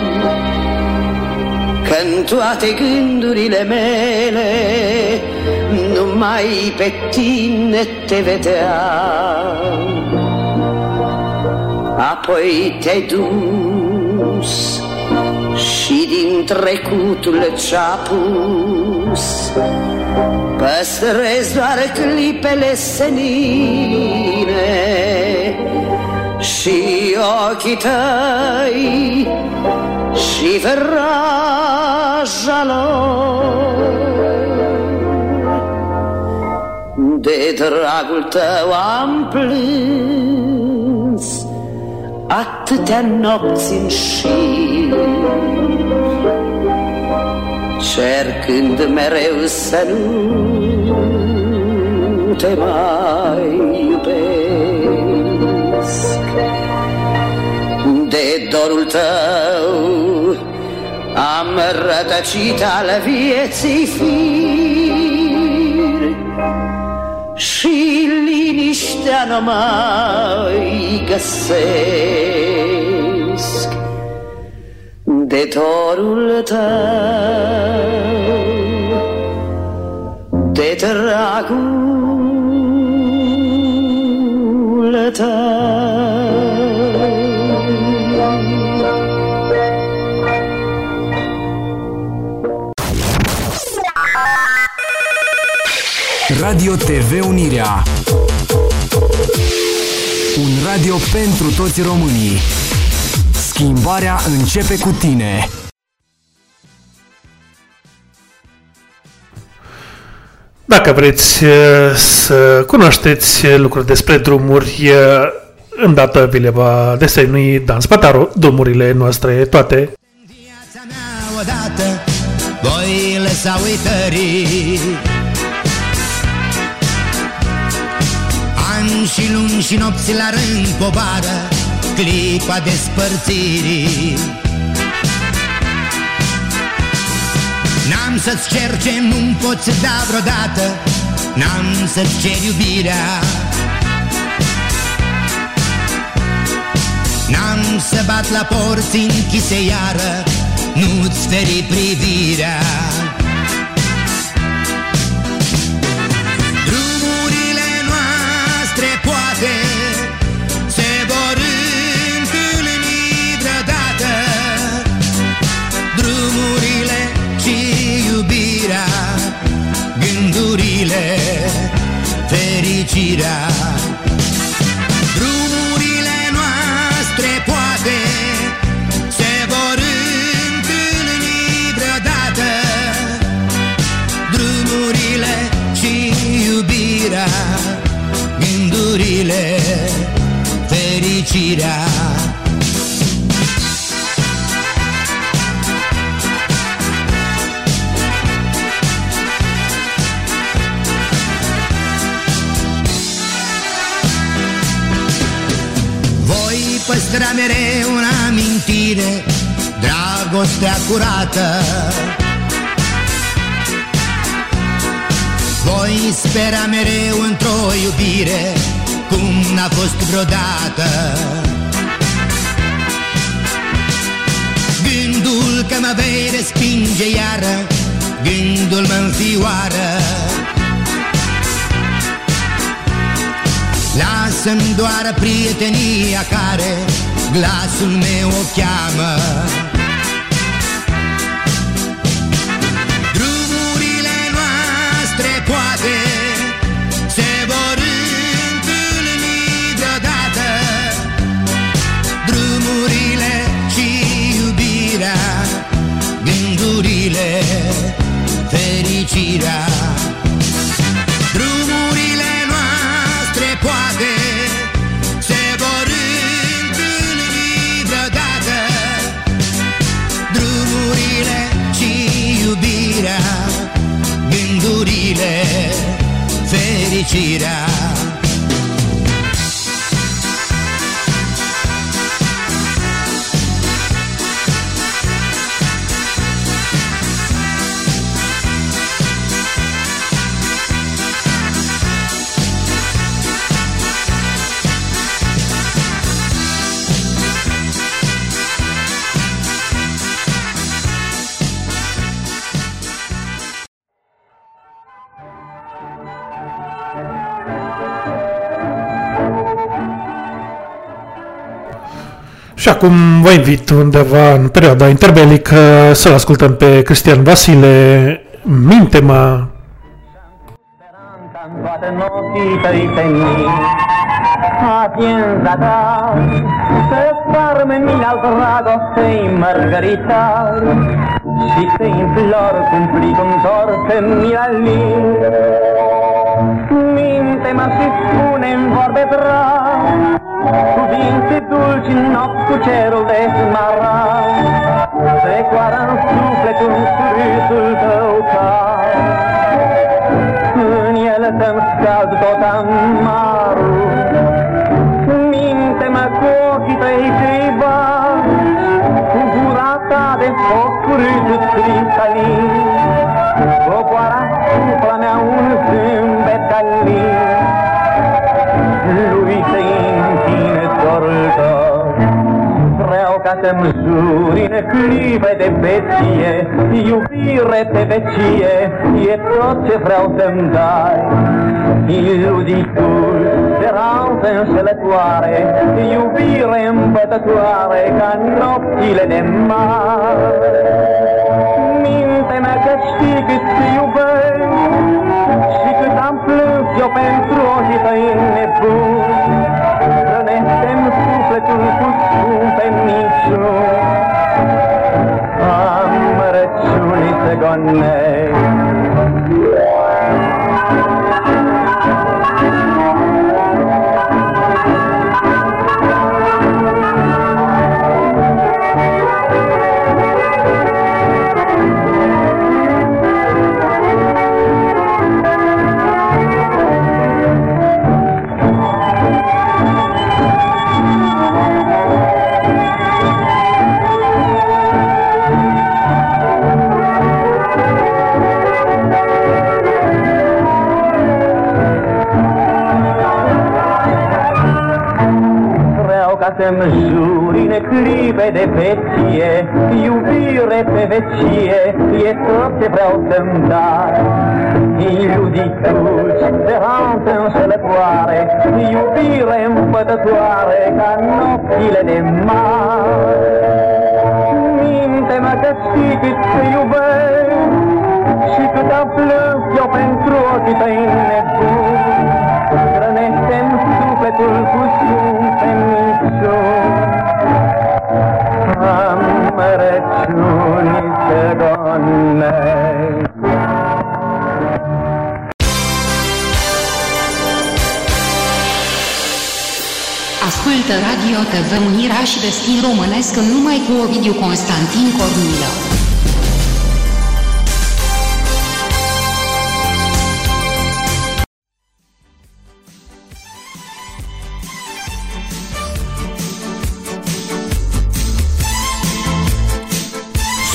Că în toate gândurile mele Numai pe tine te vedeam Apoi te-ai dus și din trecutul ce-a pus. Păstrezi doar clipele senine Și ochii tăi și vraja lor. De dragul tău am plâns Atâtea nopți în șir. Cercând mereu să nu te mai iubesc. De dorul tău? Am rătăcit al vieții fir liniștea nu mai găsesc De dorul tău De dragul tău Radio TV Unirea. Un radio pentru toți românii. Schimbarea începe cu tine. Dacă vreți uh, să cunoașteți lucruri despre drumuri, uh, îndată vi le va desenui Dan Spataru, drumurile noastre toate. odată Voi lăsa uitării Ani și luni și nopți la rând povară Clipa despărțirii. N-am să-ți cer ce nu-mi poți da vreodată N-am să-ți cer iubirea. N-am să bat la porți închise iară Nu-ți feri privirea Gândurile, fericirea. Drumurile noastre poate Se vor întâlni vreodată. Drumurile și iubirea Gândurile, fericirea păstra mereu în amintire Dragostea curată. Voi spera mereu într-o iubire cum n-a fost vreodată. Gândul că mă vei respinge iară Gândul mă înfioară Lasă-mi doar prietenia care Glasul meu o cheamă. Drumurile noastre poate Se vor întâlni deodată Drumurile și iubirea Gândurile, fericirea fericirea Și acum vă invit undeva în perioada interbelică să-l ascultăm pe Cristian Vasile, Minte-mă, toate noții tăi semni Atienza ta Să sparme în mine al dragostei mărgăritar. Și te implor cumpli cum torțe mila Minte-mă și spune în vorbe drag Cuvinte dulci în nopți cu cerul de smaragd. Trecoară în sufletul surâsul tău cald. În ele să-mi scald tot amarul. Minte-mă cu ochii tăi cribați Cu gura ta de foc curât cristalin. Coboara supra mea un zâmbet calin Lui să închine dorul tău Vreau ca să-mi juri în clipe de vecie Iubire de vecie E tot ce vreau să-mi dai. Iluzii dulci, speranțe înșelătoare Iubire îmbătătoare Ca nopțile de mare. Minte-mea că știi cât te iubesc Și cât am plâns eu pentru ochii tăi nebuni Amărăciunii se să-mi juri în clipe de vecie Iubire pe vecie. E tot ce vreau să-mi dai Iluzii dulci, speranțe înșelătoare Iubire împătătoare Ca nopțile de mare. Minte-mă că știi cât te iubesc Și cât am plâns eu pentru ochii tăi nebuni Hrănește-mi sufletul cu scumpe Ascultă Radio TV Unirea și Destin Românesc numai cu Ovidiu Constantin Cornilă.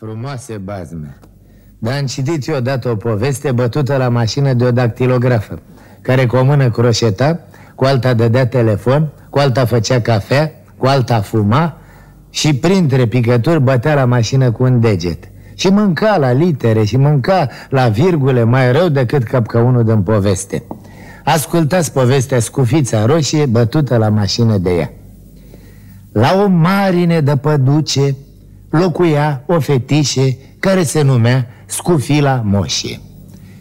Frumoase bazme. Dar am citit eu odată o poveste bătută la mașină de o dactilografă, care cu o mână croșeta, cu alta dădea telefon, cu alta făcea cafea, cu alta fuma și printre picături bătea la mașină cu un deget. Și mânca la litere și mânca la virgule mai rău decât capcăunul din poveste. Ascultați povestea Scufița Roșie bătută la mașină de ea. La o marine de păduce locuia o fetișe care se numea Scufila Moșie.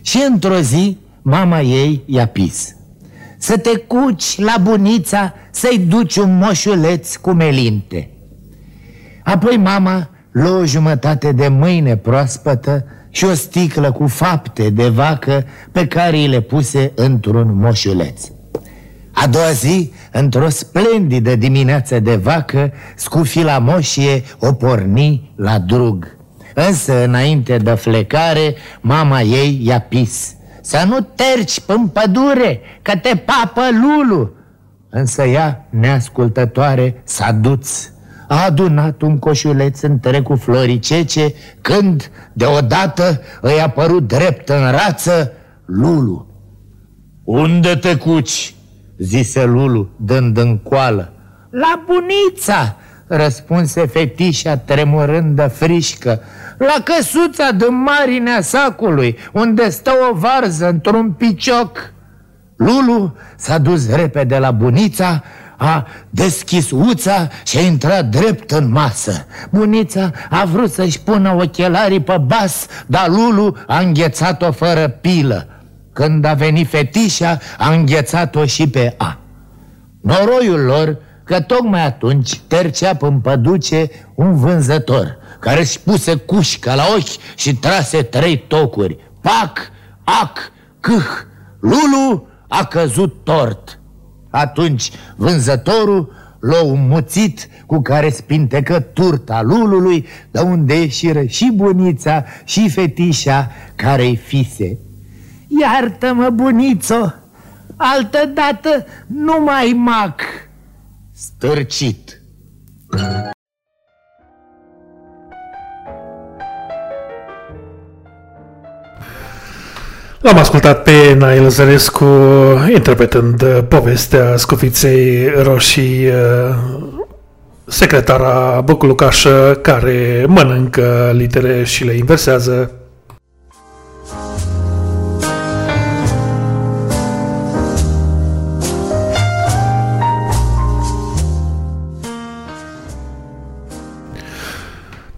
Și într-o zi mama ei i-a pis. Să te cuci la bunița să-i duci un moșuleț cu melinte. Apoi mama lua o jumătate de mâine proaspătă și o sticlă cu fapte de vacă pe care îi le puse într-un moșuleț. A doua zi, într-o splendidă dimineață de vacă, scufila moșie o porni la drug. Însă, înainte de flecare, mama ei i-a pis. Să nu terci în pădure, că te papă Lulu. Însă ea, neascultătoare, s-a dus. A adunat un coșuleț întreg cu floricece, când, deodată, îi a părut drept în rață Lulu. Unde te cuci?" Zise Lulu, dând în coală. La bunița, răspunse fetișa tremurând de frișcă. La căsuța de marinea sacului, unde stă o varză într-un picioc. Lulu s-a dus repede la bunița, a deschis uța și a intrat drept în masă. Bunița a vrut să-și pună ochelarii pe bas, dar Lulu a înghețat-o fără pilă. Când a venit fetișa, a înghețat-o și pe A. Noroiul lor că tocmai atunci tercea în păduce un vânzător care își puse cușca la ochi și trase trei tocuri. Pac, ac, câh, Lulu a căzut tort. Atunci vânzătorul l-a umuțit cu care spintecă turta lulului, de unde ieșiră și bunița și fetișa care-i fise. Iartă-mă, bunițo, altă dată nu mai mac. Stârcit. L-am ascultat pe Nail Zărescu interpretând uh, povestea Scufiței Roșii, uh, secretara Băculucașă care mănâncă litere și le inversează.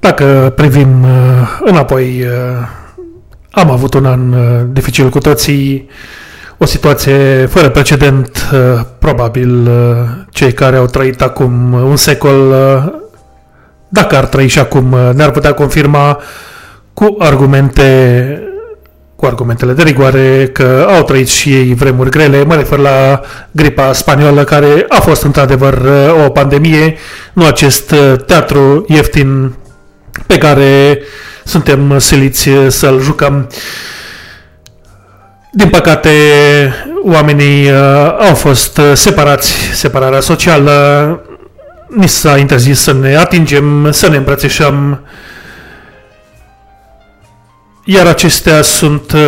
Dacă privim uh, înapoi, uh, am avut un an uh, dificil cu toții, o situație fără precedent, probabil cei care au trăit acum un secol, dacă ar trăi și acum, ne-ar putea confirma cu argumente cu argumentele de rigoare că au trăit și ei vremuri grele, mă refer la gripa spaniolă care a fost într-adevăr o pandemie, nu acest teatru ieftin pe care suntem siliți să-l jucăm. Din păcate, oamenii uh, au fost separați, separarea socială, ni s-a interzis să ne atingem, să ne îmbrățișăm, iar acestea sunt uh,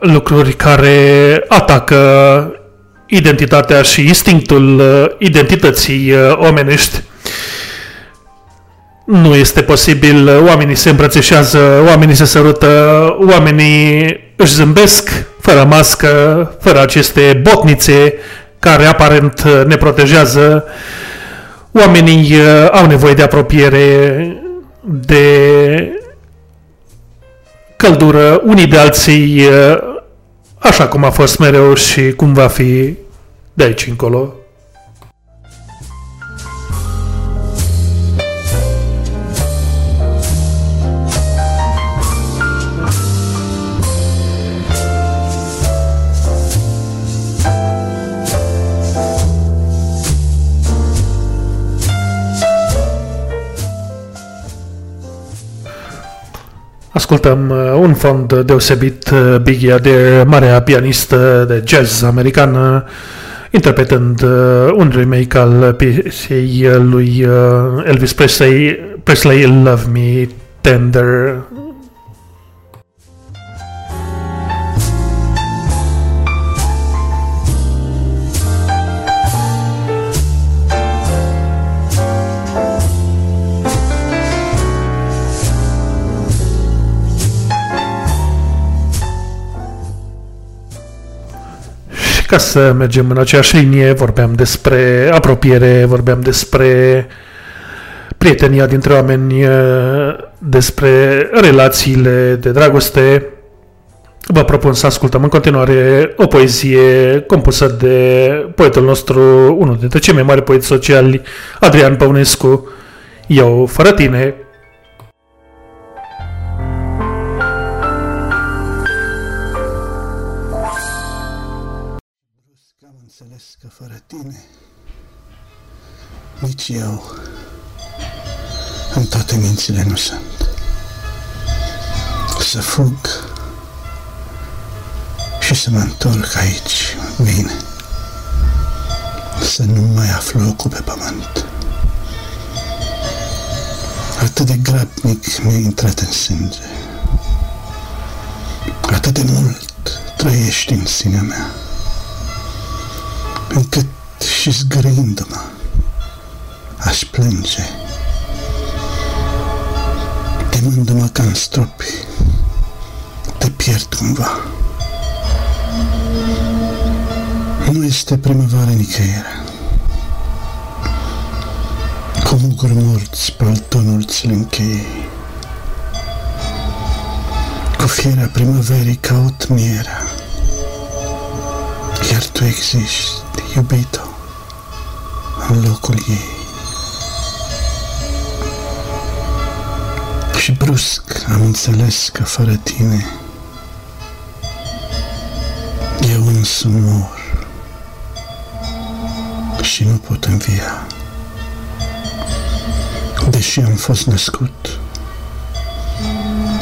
lucruri care atacă identitatea și instinctul uh, identității uh, omenești nu este posibil, oamenii se îmbrățișează, oamenii se sărută, oamenii își zâmbesc fără mască, fără aceste botnițe care aparent ne protejează. Oamenii uh, au nevoie de apropiere, de căldură unii de alții, uh, așa cum a fost mereu și cum va fi de aici încolo. Ascultăm uh, un fond deosebit, uh, Biggie de marea pianistă de jazz americană, interpretând uh, un remake al piesei lui uh, Elvis Presley, Presley Love Me Tender. Ca să mergem în aceeași linie, vorbeam despre apropiere, vorbeam despre prietenia dintre oameni, eh, despre relațiile de dragoste. Vă propun să ascultăm în continuare o poezie compusă de poetul nostru, unul dintre cei mai mari poeti sociali, Adrian Păunescu, Eu fără tine, fără tine nici eu în toate mințile nu sunt. Să fug și să mă întorc aici, bine. Să nu mai aflu locul pe pământ. Atât de grabnic mi-a intrat în sânge. Atât de mult trăiești în sinea mea încât și zgârindu-mă aș plânge, temându-mă ca în stropi te pierd cumva. Nu este primăvară nicăieri. Cu muguri morți, paltonul ți-l închei. Cu fierea primăverii caut mierea. Iar tu existi, iubito, în locul ei. Și brusc am înțeles că fără tine eu însumi mor și nu pot învia. Deși am fost născut,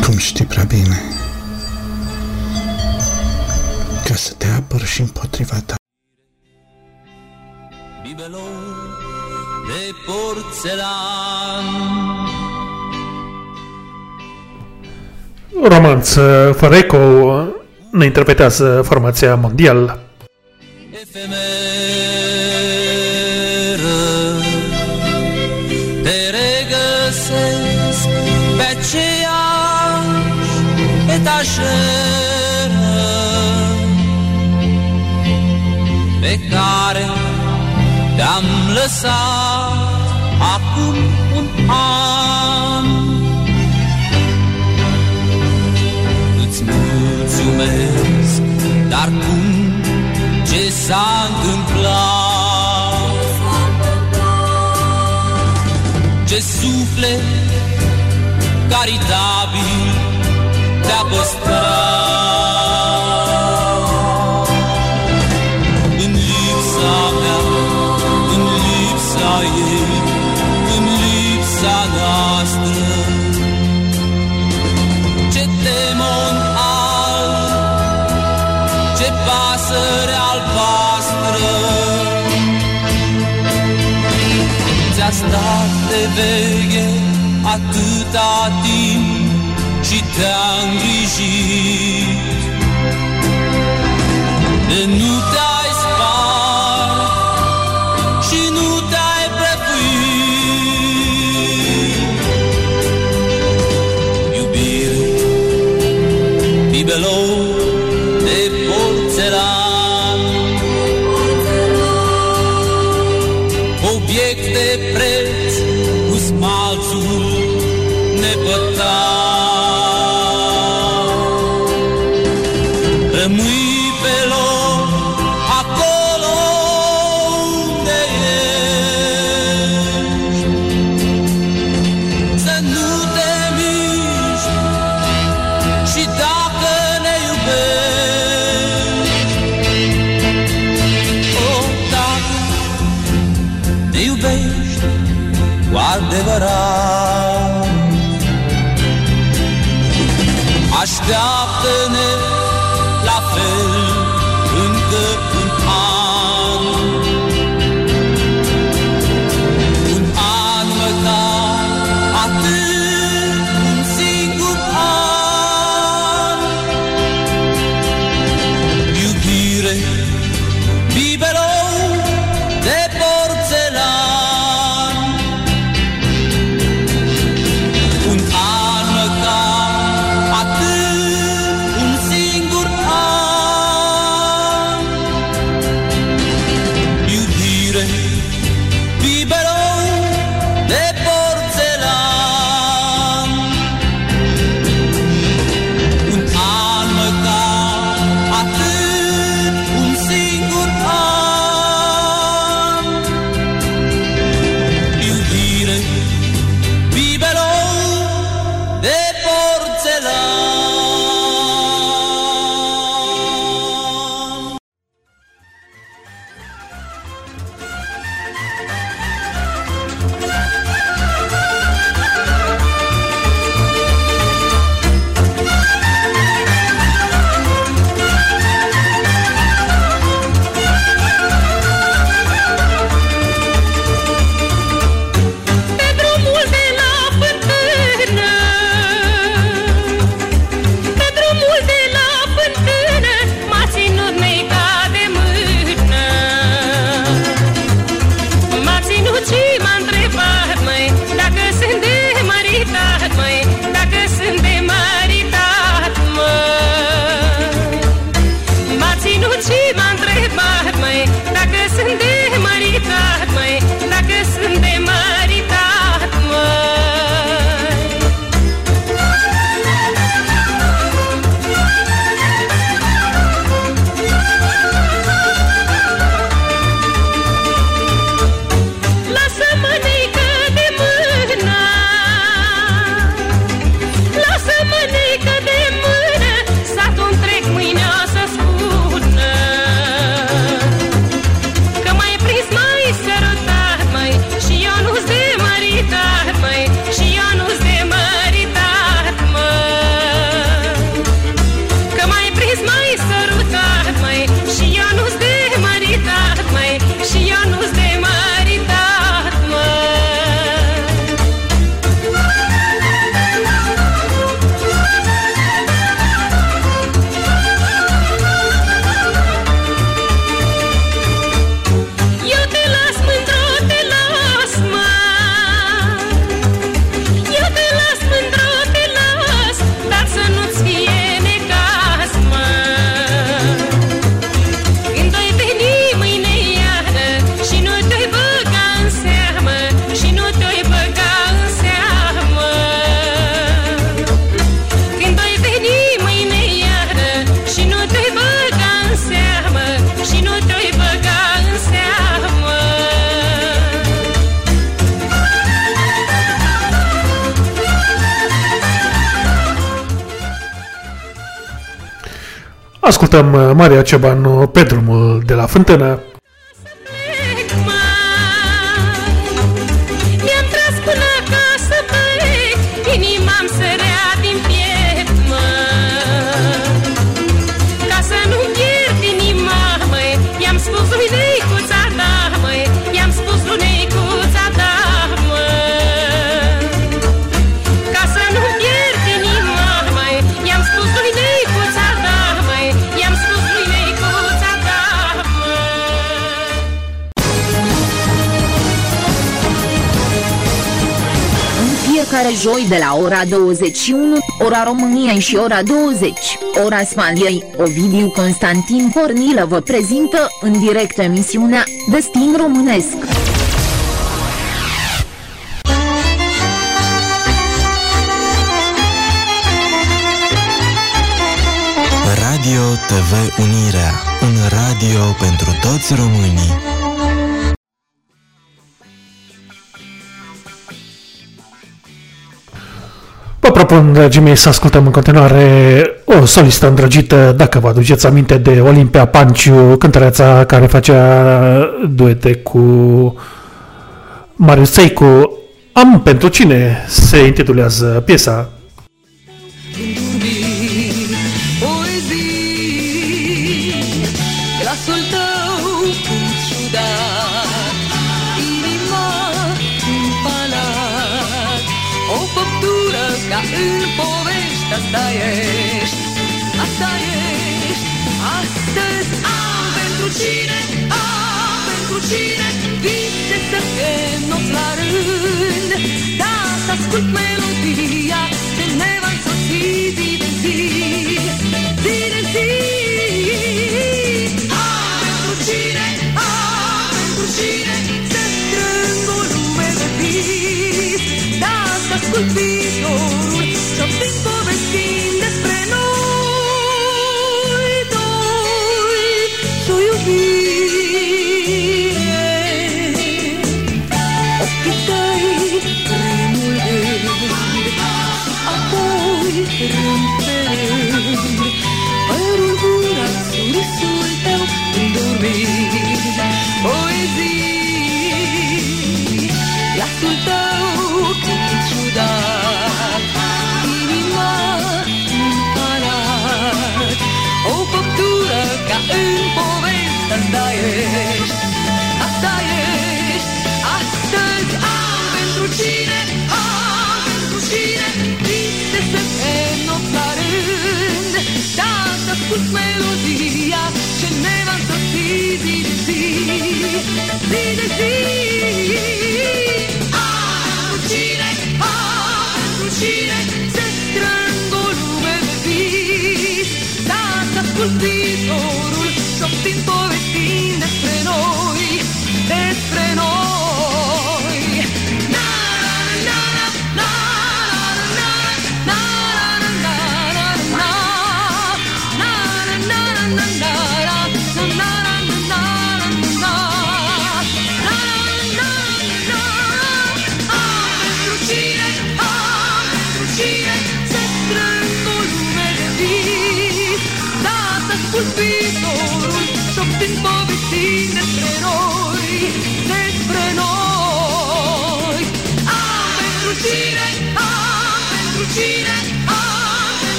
cum știi prea bine, ca să te apăr și împotriva ta. Bibelou de porțelan romanță fără eco, ne interpretează formația mondial. Te regăsesc pe aceeași etajeră Pe care te-am lăsat acum un an. Îți mulțumesc, dar cum? Ce s-a întâmplat? Ce suflet caritabil te-a păstrat veche atâta timp și te-a îngrijit. De nu te-ai ascultăm uh, Maria Ceban uh, pe drumul de la fântână. 21, ora României și ora 20, ora Spaniei, Ovidiu Constantin Cornilă vă prezintă în direct emisiunea Destin Românesc. Radio TV Unirea, un radio pentru toți românii. propun, dragii mei, să ascultăm în continuare o solistă îndrăgită, dacă vă aduceți aminte de Olimpia Panciu, cântăreața care facea duete cu Marius Seicu. Am pentru cine se intitulează piesa Please.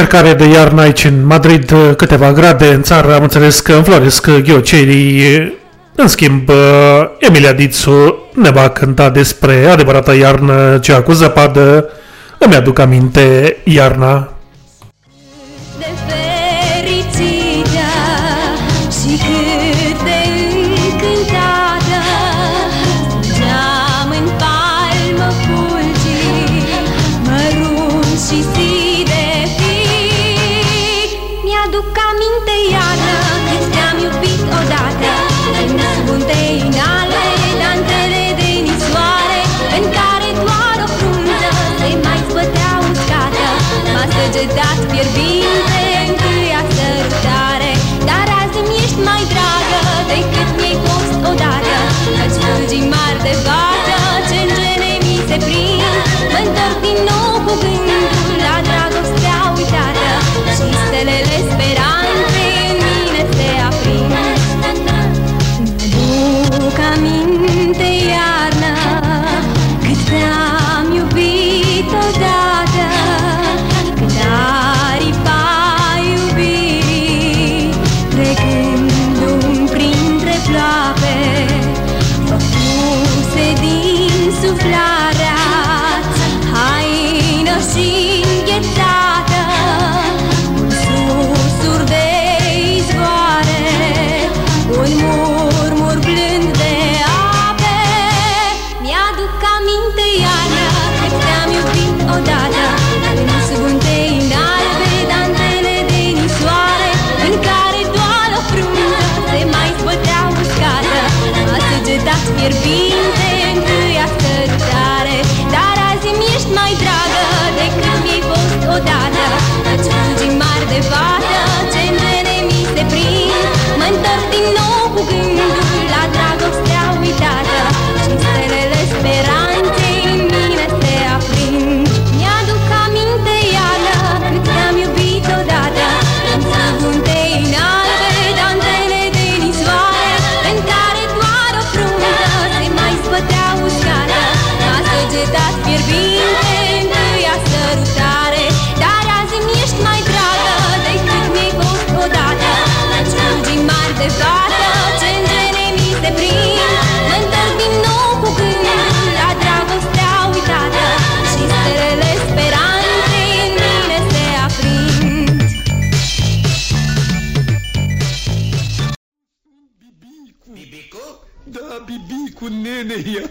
încercare de iarnă aici în Madrid, uh, câteva grade în țară, am înțeles că înfloresc uh, ghiocerii. Uh, în schimb, Emilia Dițu ne va cânta despre adevărata iarnă, cea cu zăpadă. Îmi aduc aminte iarna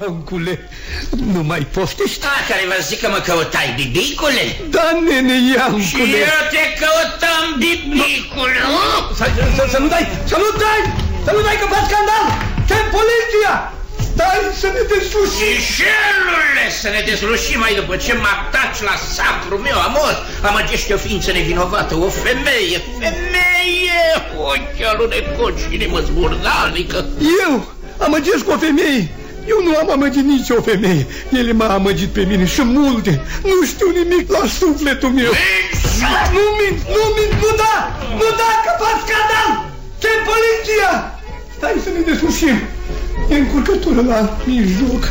Iancule. Nu mai poftești? A, care vă zic că mă căutai, bibicule? Da, nene, Iancule. Și eu te căutam, bibicule. Să, să, să nu dai, să nu dai, să nu dai că faci scandal! Ce poliția! Stai să ne deslușim! Mișelule, să ne deslușim mai după ce mă ataci la sacru meu amos, amăgește o ființă nevinovată, o femeie, femeie, ochi alunecoci, inimă zburdalnică. Eu amăgesc o femeie! Eu nu am amăgit nicio femeie. Ele m-a amăgit pe mine și multe. Nu știu nimic la sufletul meu. Nu mint, nu mint, nu da! Nu da, că fac scandal! Ce poliția! Stai să ne deslușim. E încurcătură la mijloc.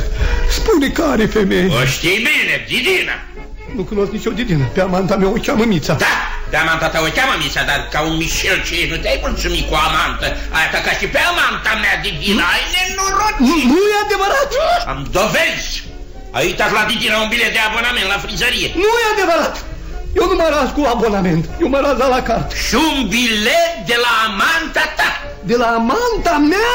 Spune care femeie. O știi bine, Didina. Nu cunosc nicio didină. Pe amanta mea o cheamă Mița. Da, pe amanta ta o cheamă Mița, dar ca un Michel ce ești, nu te-ai mulțumit cu amantă. Aia ca și pe amanta mea, Didina, ai nenorocit. Nu, nu e adevărat. Am dovezi. Ai uitat la Didina un bilet de abonament la frizărie. Nu e adevărat. Eu nu mă ras cu abonament. Eu mă ras la carte. Și un bilet de la amanta ta. De la amanta mea?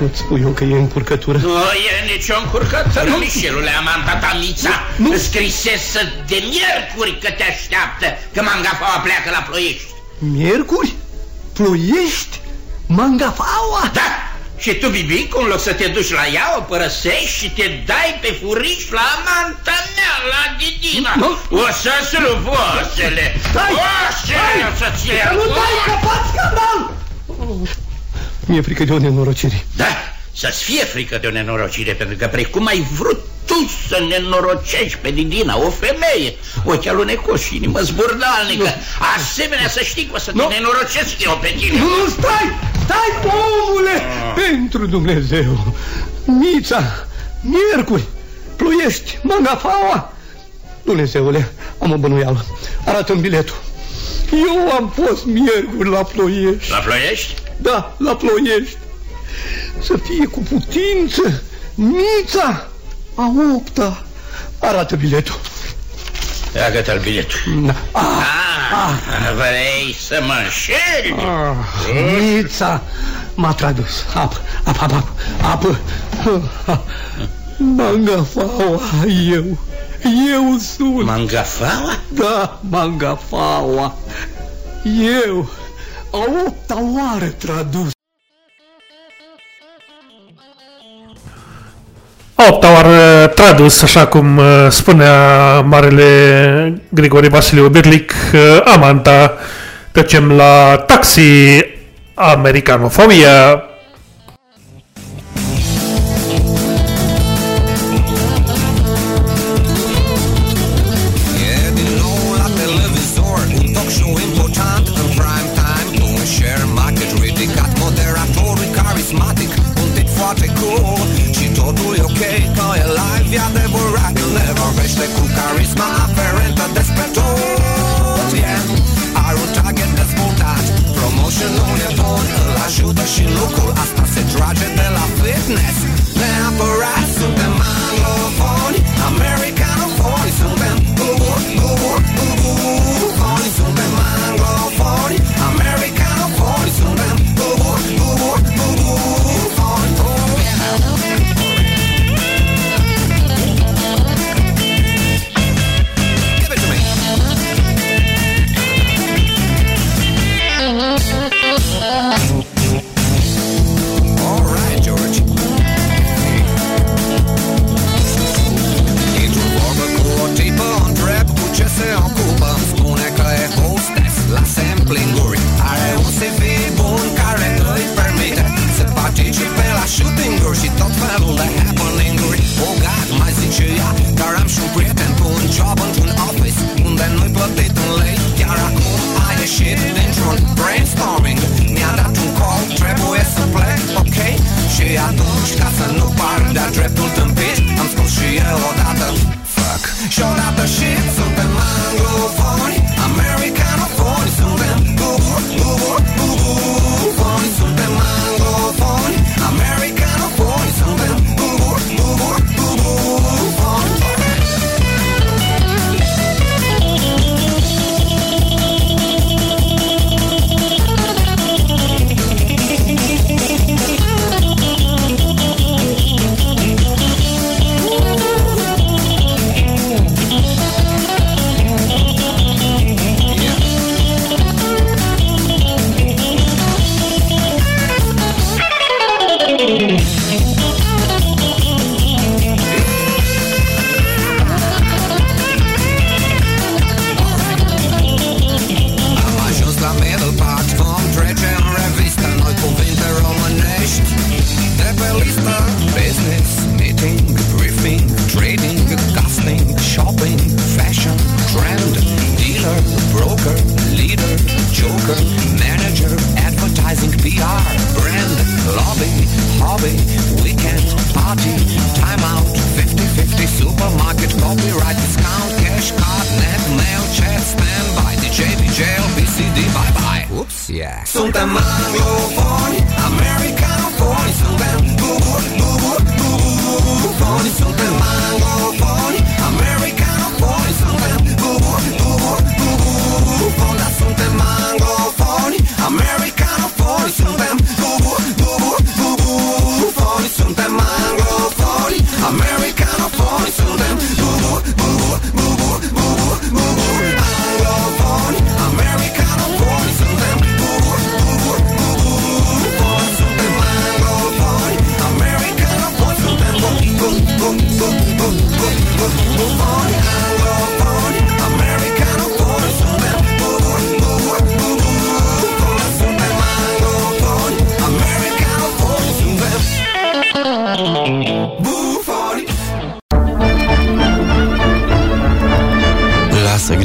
Nu-ți spui eu că e încurcătură. Nu e nicio încurcătură, Michelule, amanta ta Mița. Nu. Scrisesă de miercuri că te așteaptă, că mangafaua pleacă la ploiești. Miercuri? Ploiești? Mangafaua? Da! Și tu, Bibic, în loc să te duci la ea, o părăsești și te dai pe furiș la amanta mea, la Didina. Nu. O să-ți rup oasele. Stai! Oasele o să-ți le Nu dai că faci scandal! Mi-e frică de o nenorocire. Da, să-ți fie frică de o nenorocire, pentru că precum ai vrut tu să nenorocești pe Didina, o femeie, ochi alunecoși, inimă zburdalnică, asemenea să știi că o să te Nu. nenorocesc eu pe tine. Nu, nu, stai! Stai, omule! Pentru Dumnezeu! Mița, miercuri, ploiești, mangafaua! Dumnezeule, am o bănuială. Arată-mi biletul. Eu am fost miercuri la ploiești. La ploiești? Da, la ploiești. Să fie cu putință. Mița, a opta. Arată biletul. Ia gata biletul. Da. Ah, vrei să mă înșeli? Ah, Mița m-a tradus. Apă, apă, apă, apă. apă. Mangafaua, eu. Eu sunt. Mangafaua? Da, Mangafaua. Eu. A opta oară tradus. A opta oară tradus, așa cum uh, spunea marele Grigore Vasiliu Birlic, uh, Amanta, trecem la taxi americanofobia.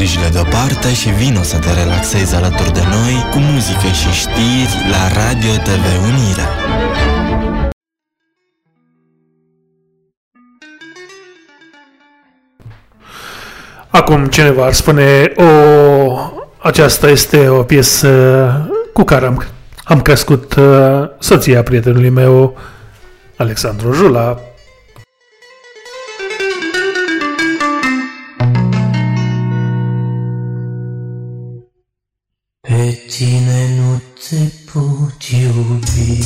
Grijile deoparte și vino să te relaxezi alături de noi cu muzică și știri la Radio TV Unirea. Acum cineva ar spune, o, aceasta este o piesă cu care am, am crescut uh, soția prietenului meu, Alexandru Jula. Tine nu te pot iubi.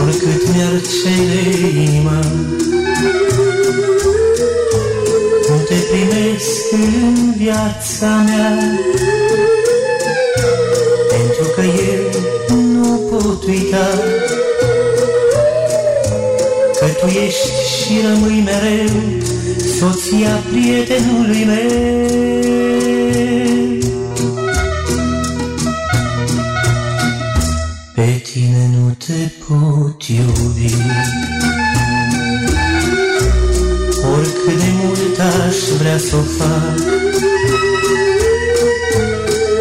Oricât mi-ar cere inima Nu te primesc în viața mea. Pentru că eu nu pot uita Că tu ești și rămâi mereu Soția prietenului meu te pot iubi. Oricât de mult aș vrea să o fac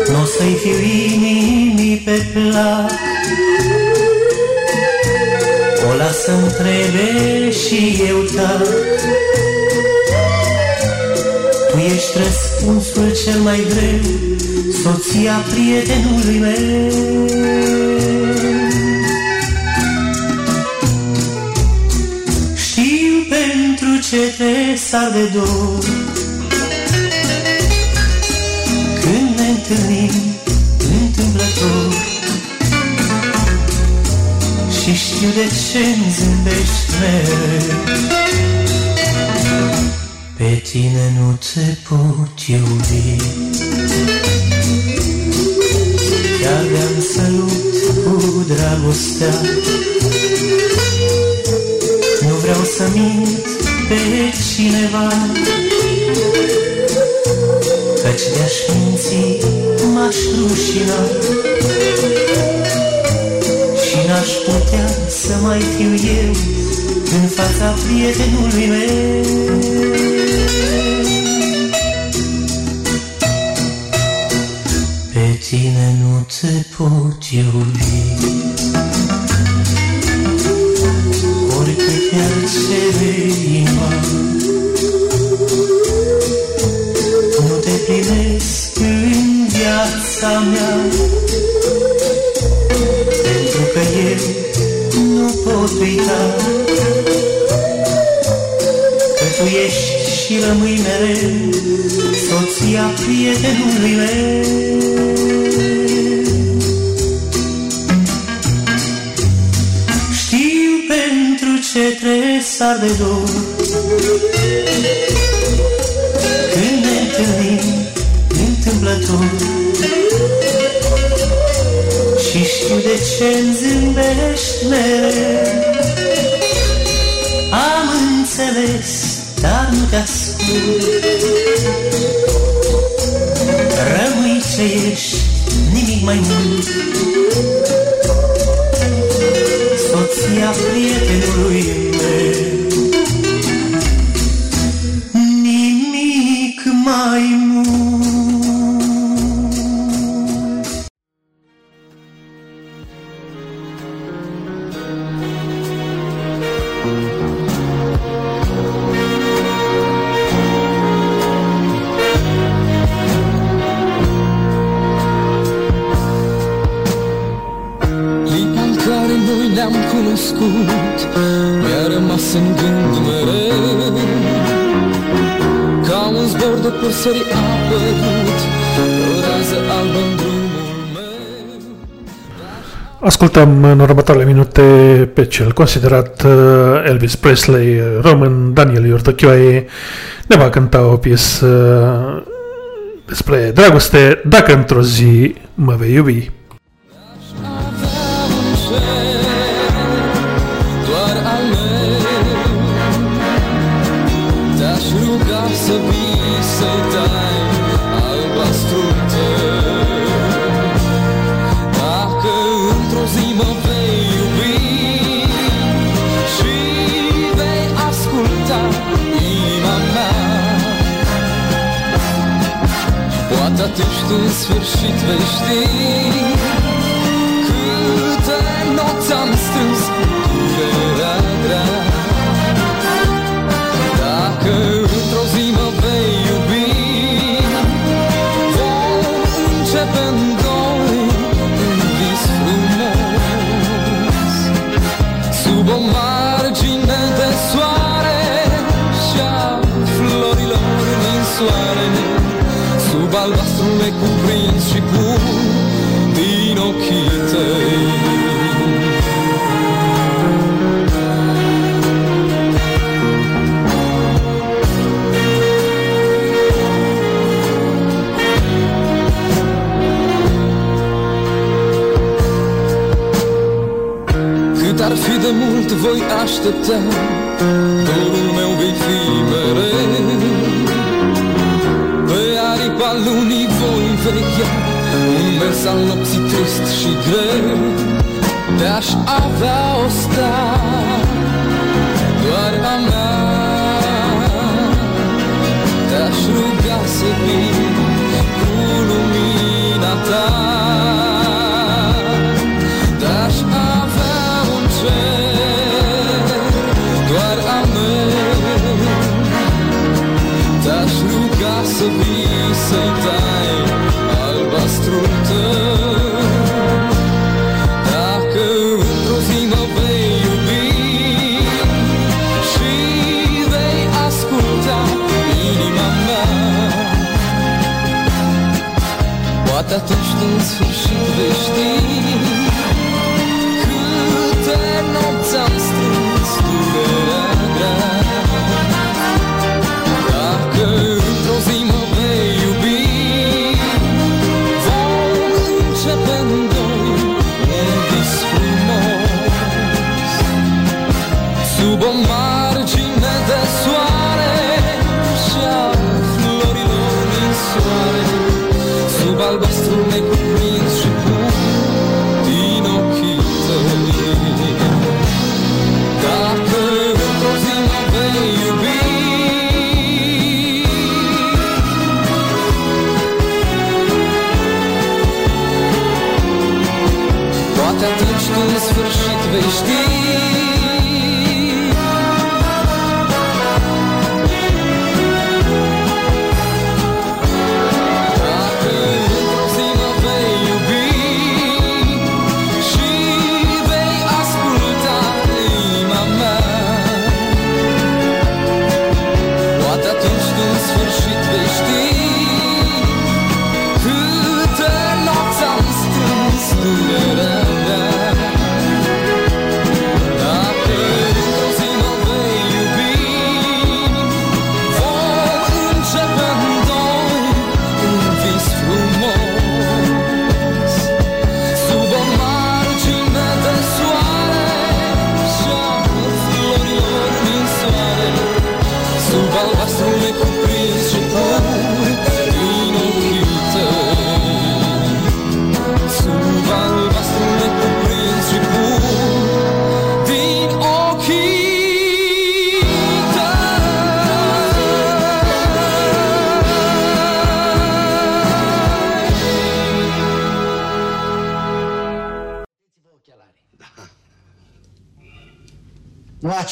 Nu o să-i fiu inimii pe plac. O las să întrebe și eu tac Tu ești răspunsul cel mai greu Soția prietenului meu ce te sar de dor. Când ne întâlnim întâmplător. Și știu de ce-mi zâmbești mereu. Pe tine nu te pot iubi. Chiar de-am să lupt cu dragostea. Nu vreau să mint pe cineva Căci de-aș minți m-aș rușina. Și n-aș putea să mai fiu eu În fața prietenului meu. Pe tine nu te pot iubi Oricât mi-ar cere inima Nu te primesc în viața mea. Pentru că eu nu pot uita Că tu ești și rămâi mereu Soția prietenului meu tresar de dor Când ne întâlnim întâmplător Și știu de ce-mi zâmbești mereu. Am înțeles, dar nu te ascult Rămâi ce ești, nimic mai mult. Soția prietenului meu crescut Mi-a rămas în gând mereu Ca un zbor de păsări apărut O rază albă Ascultăm în următoarele minute pe cel considerat uh, Elvis Presley român, Daniel Iortochioae. Ne va cânta o piesă uh, despre dragoste, dacă într-o zi mă vei iubi. svršit već ti principo, principu di nocchite. Dar fi de mult voi aștepta Dorul meu vei fi mereu Pe aripa lunii vechea Mers al nopții trist și greu Te-aș avea o stea Doar a mea. Te-aș ruga să vii Jesus.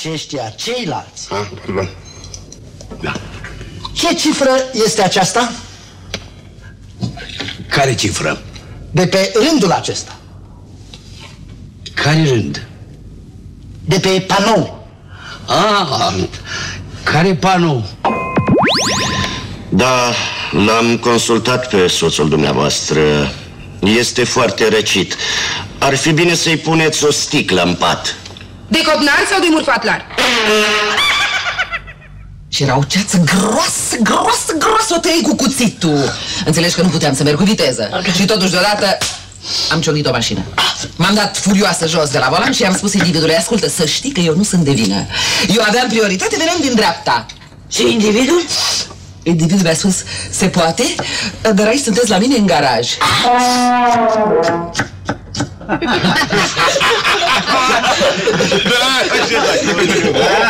aceștia, ceilalți. Ah, pardon. Da. Ce cifră este aceasta? Care cifră? De pe rândul acesta. Care rând? De pe panou. Ah, care panou? Da, l-am consultat pe soțul dumneavoastră. Este foarte răcit. Ar fi bine să-i puneți o sticlă în pat. De copnar sau de murfatlar? Și era o ceață groasă, groasă, groasă, o tăiei cu cuțitul. Înțelegi că nu puteam să merg cu viteză. Și totuși deodată am ciocnit o mașină. M-am dat furioasă jos de la volan și am spus individului, ascultă, să știi că eu nu sunt de vină. Eu aveam prioritate, veneam din dreapta. Și individul? Individul mi-a spus, se poate, dar aici sunteți la mine în garaj.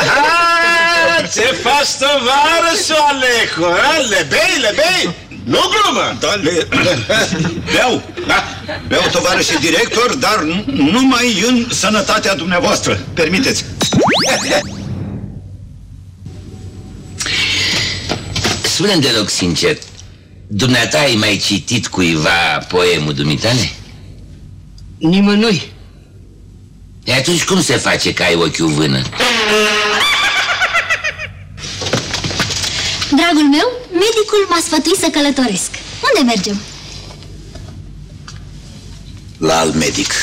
Aha, ce faci, tovarășul Alecu? a? Le bei, le bei? Nu glumă! Da, le... Beau, da, beau tovarășe director, dar nu- numai în sănătatea dumneavoastră. Permiteți. Spune-mi deloc sincer, dumneata ai mai citit cuiva poemul dumitale? Nimănui. E atunci cum se face că ai ochiul vână? Dragul meu, medicul m-a sfătuit să călătoresc. Unde mergem? La alt medic.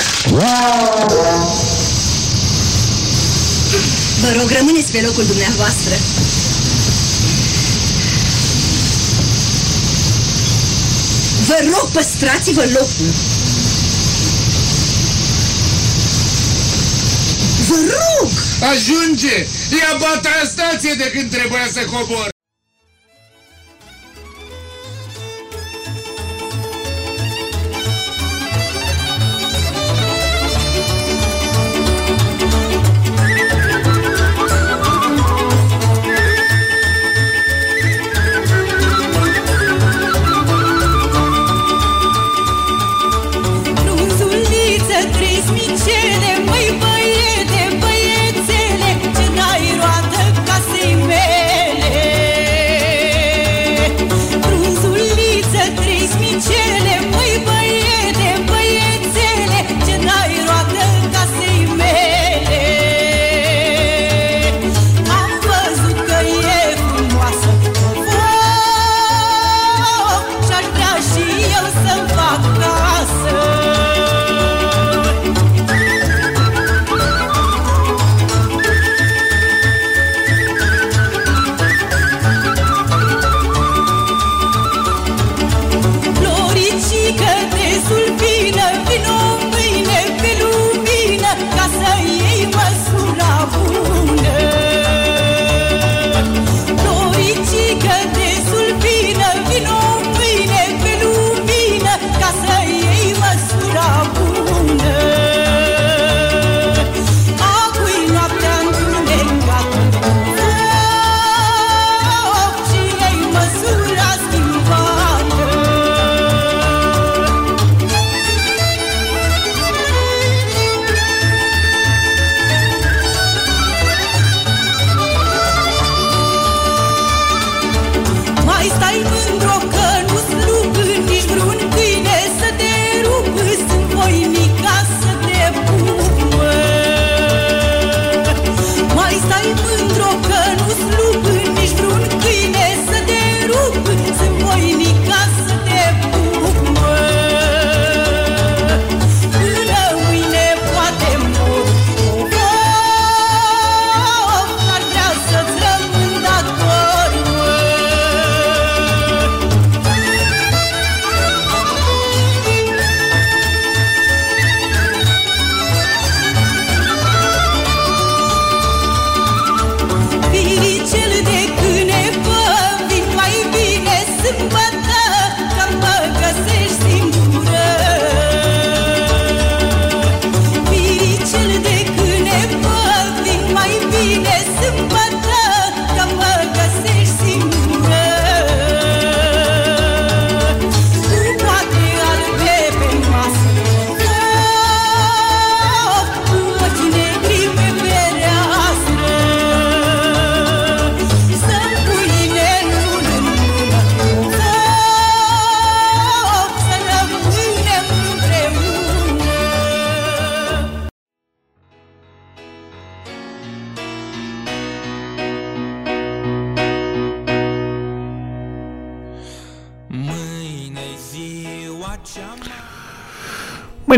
Vă rog, rămâneți pe locul dumneavoastră. Vă rog, păstrați-vă locul. Vă rog! Ajunge! Ia bata stație de când trebuia să cobor!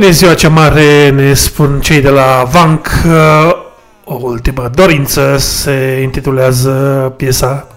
Mâine e ziua cea mare, ne spun cei de la Vanc. uh, O ultimă dorință se intitulează piesa.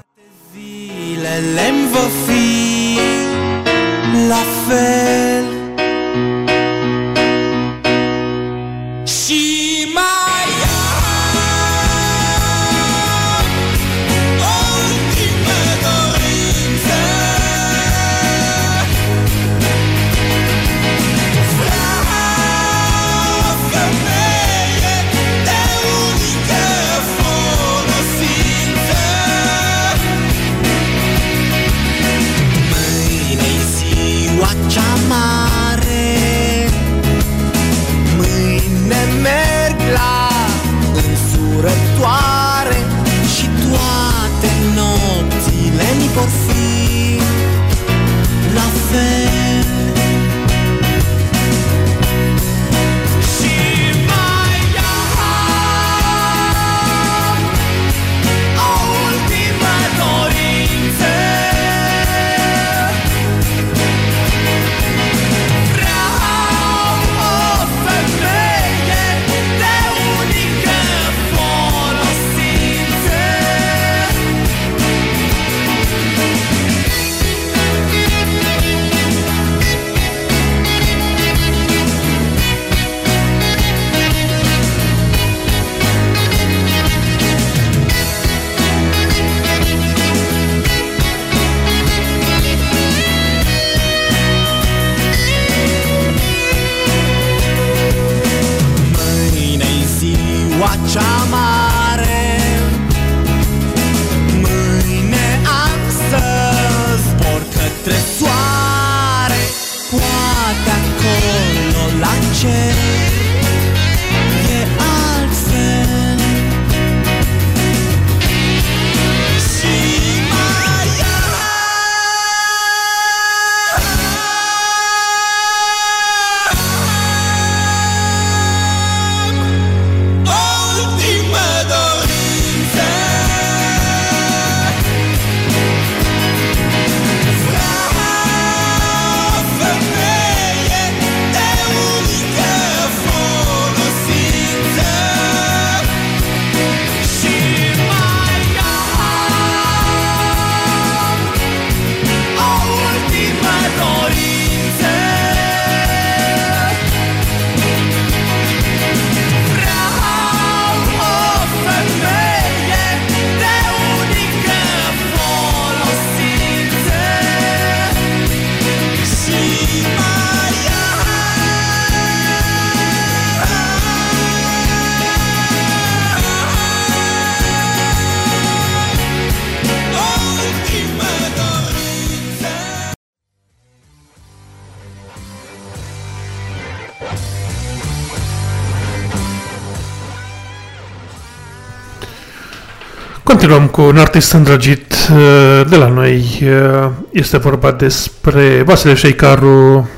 Continuăm cu un artist îndrăgit uh, de la noi. Uh, Este vorba despre Vasile Șeicaru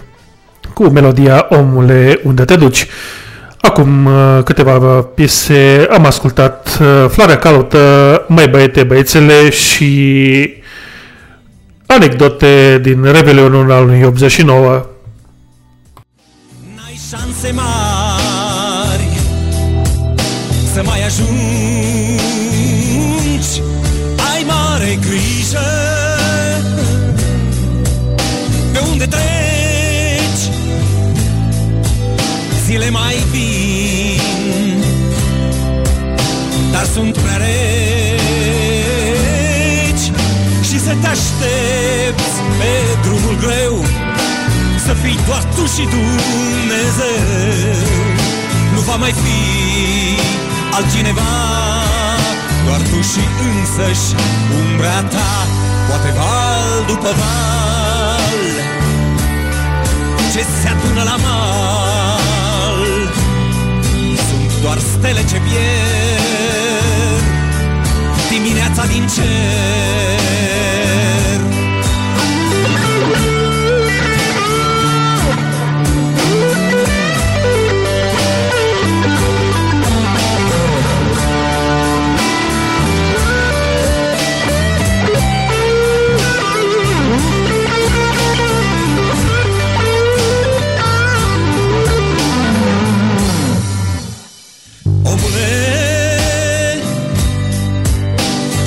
cu melodia Omule, unde te duci? Acum uh, câteva piese am ascultat uh, Floarea Calotă, Mai băiete băiețele și anecdote din Revelionul al lui 89. șanse mari Să mai ajungi aștepți pe drumul greu să fii doar tu și Dumnezeu. Nu va mai fi altcineva Doar tu și însăși umbra ta Poate val după val. Ce se adună la mal? Sunt doar stele ce pierd Dimineața din cer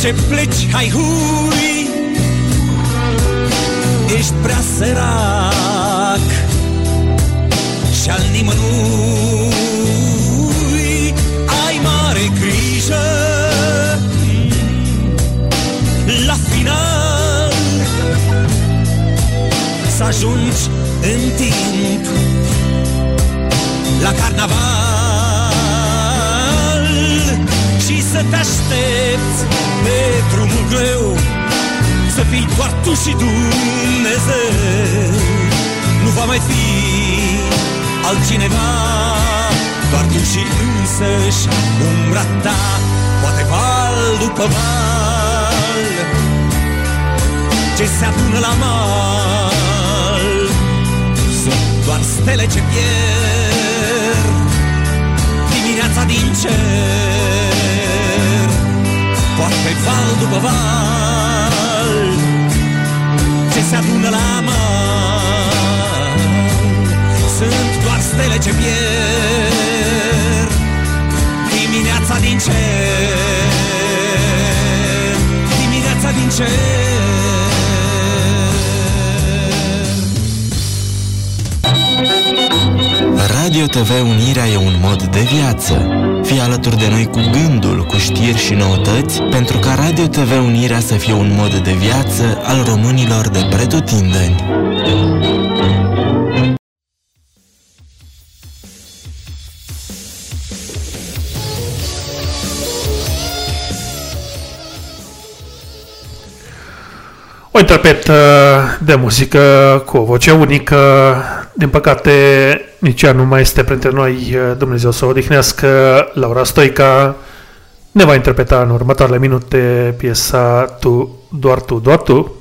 Ce pleci, hai hui. Ești prea sărac Și al nimănui. Ai mare grijă. La final Să ajungi în timp La carnaval Și să te aștepți pe drumul greu. Să fii doar tu și Dumnezeu. Nu va mai fi altcineva Doar tu și însăși umbra ta Poate val după val. Ce se adună la mal Sunt doar stele ce pierd. Dimineața din cer Poate val după val. Ce se adună la mal Sunt doar stele ce pierd Dimineața din cer Dimineața din cer Radio TV Unirea e un mod de viață. Fii alături de noi cu gândul, cu știri și noutăți, pentru ca Radio TV Unirea să fie un mod de viață al românilor de pretutindeni. O interpretă de muzică cu o voce unică. Din păcate, nici ea nu mai este printre noi. Dumnezeu să o odihnească. Laura Stoica ne va interpreta în următoarele minute piesa Tu, doar tu, doar tu.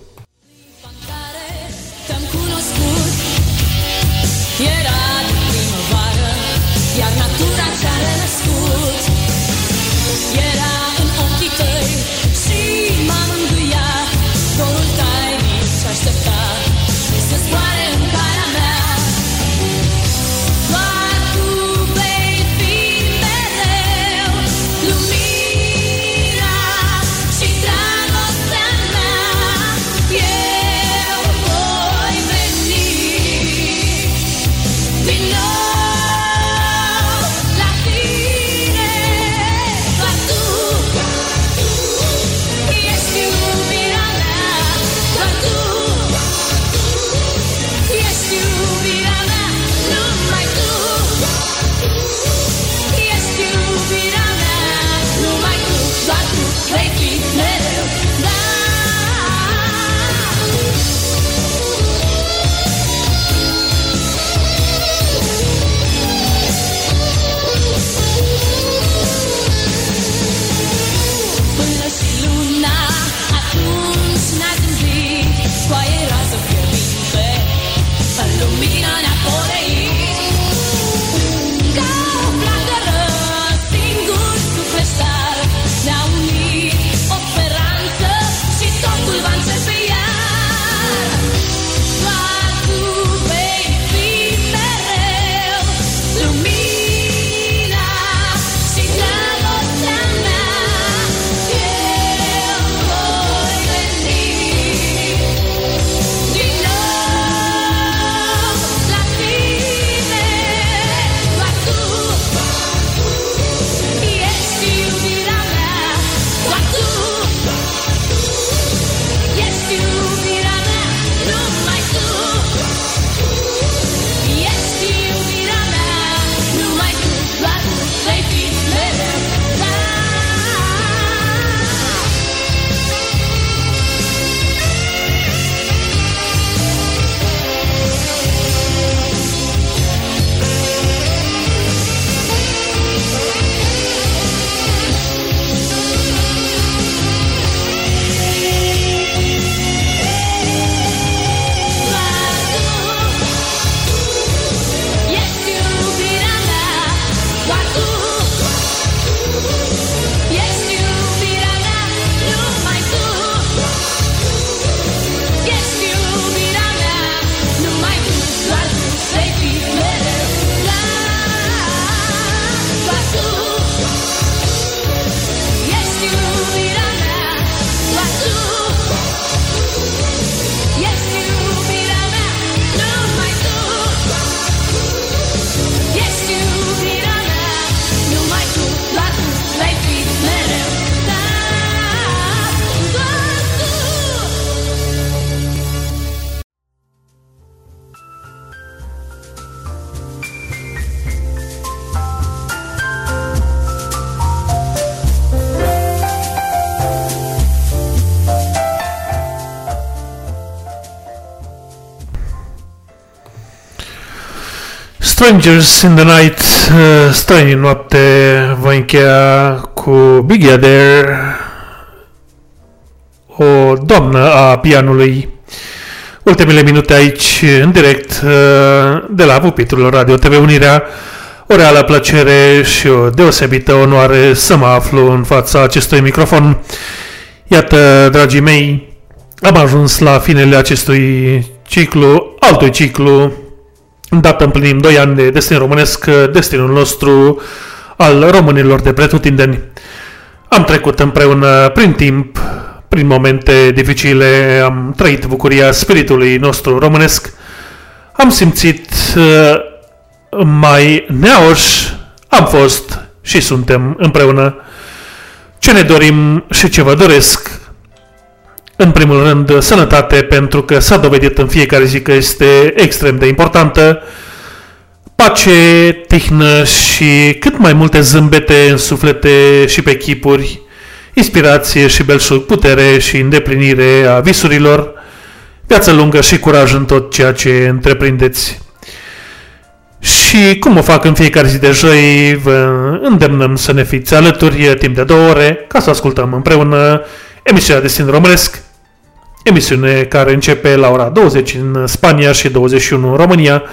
Strangers in the Night, uh, Străini în noapte, voi încheia cu Big Adair, o doamnă a pianului. Ultimele minute aici, în direct, uh, de la pupitrul Radio TV Unirea, o reală plăcere și o deosebită onoare să mă aflu în fața acestui microfon. Iată, dragii mei, am ajuns la finele acestui ciclu, altui ciclu, Îndată împlinim 2 ani de destin românesc, destinul nostru al românilor de pretutindeni. Am trecut împreună prin timp, prin momente dificile, am trăit bucuria spiritului nostru românesc, am simțit uh, mai neauși, am fost și suntem împreună. Ce ne dorim și ce vă doresc în primul rând, sănătate, pentru că s-a dovedit în fiecare zi că este extrem de importantă. Pace, tihnă și cât mai multe zâmbete în suflete și pe chipuri, inspirație și belșug, putere și îndeplinire a visurilor, viață lungă și curaj în tot ceea ce întreprindeți. Și cum o fac în fiecare zi de joi, vă îndemnăm să ne fiți alături timp de două ore ca să ascultăm împreună emisiunea de Sin Românesc, emisiune care începe la ora 20 în Spania și 21 în România.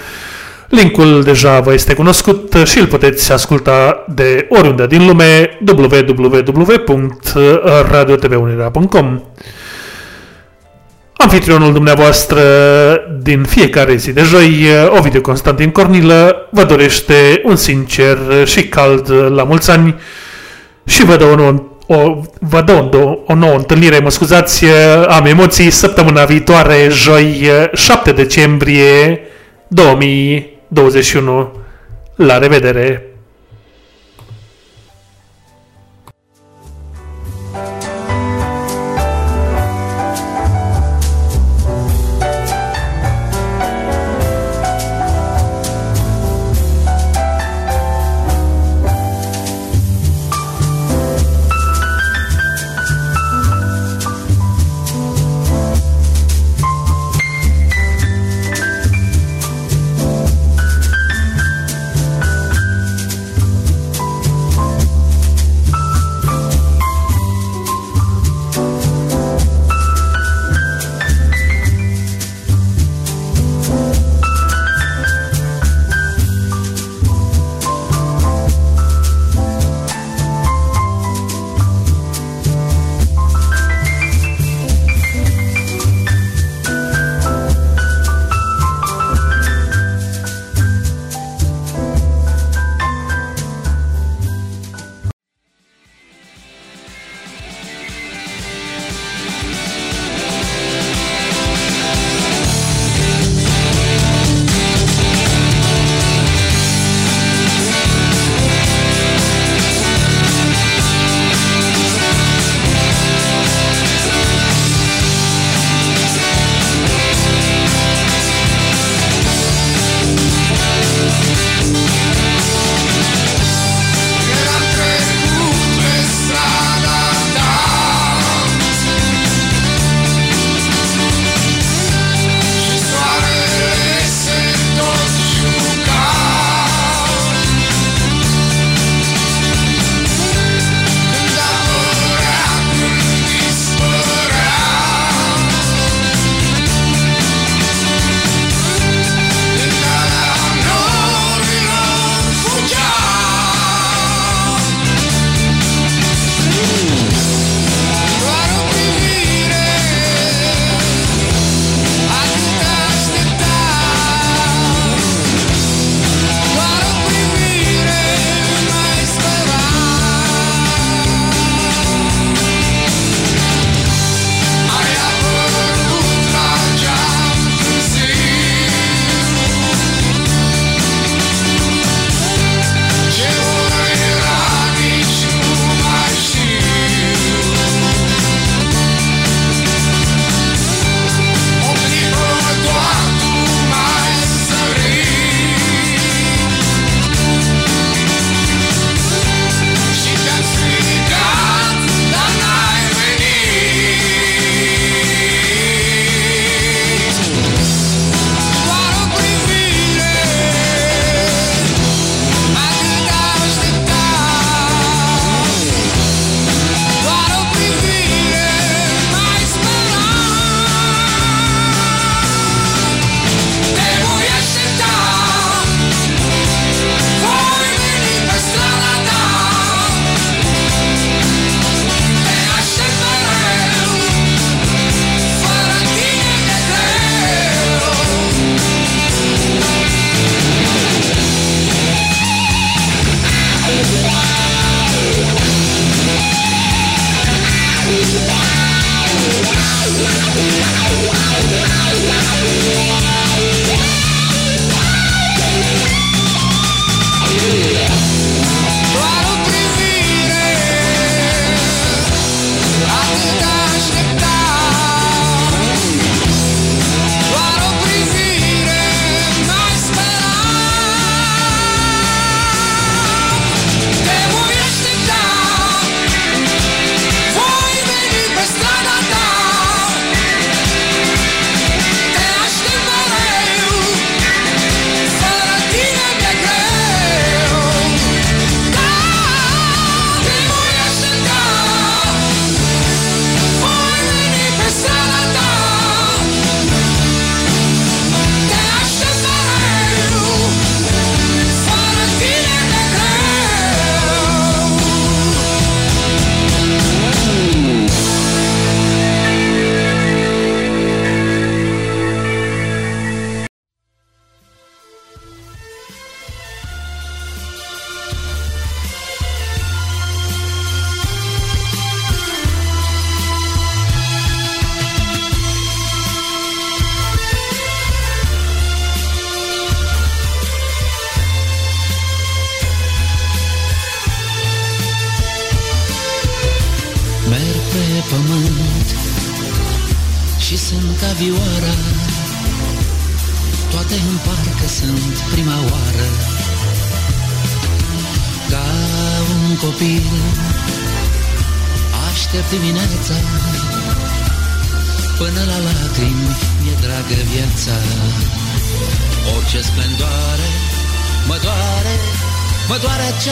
Linkul deja vă este cunoscut și îl puteți asculta de oriunde din lume www.radiotvunirea.com Anfitrionul dumneavoastră din fiecare zi de joi, Ovidiu Constantin Cornilă, vă dorește un sincer și cald la mulți ani și vă dă un o, vă dă o, o nouă întâlnire, mă scuzați, am emoții, săptămâna viitoare, joi 7 decembrie 2021. La revedere!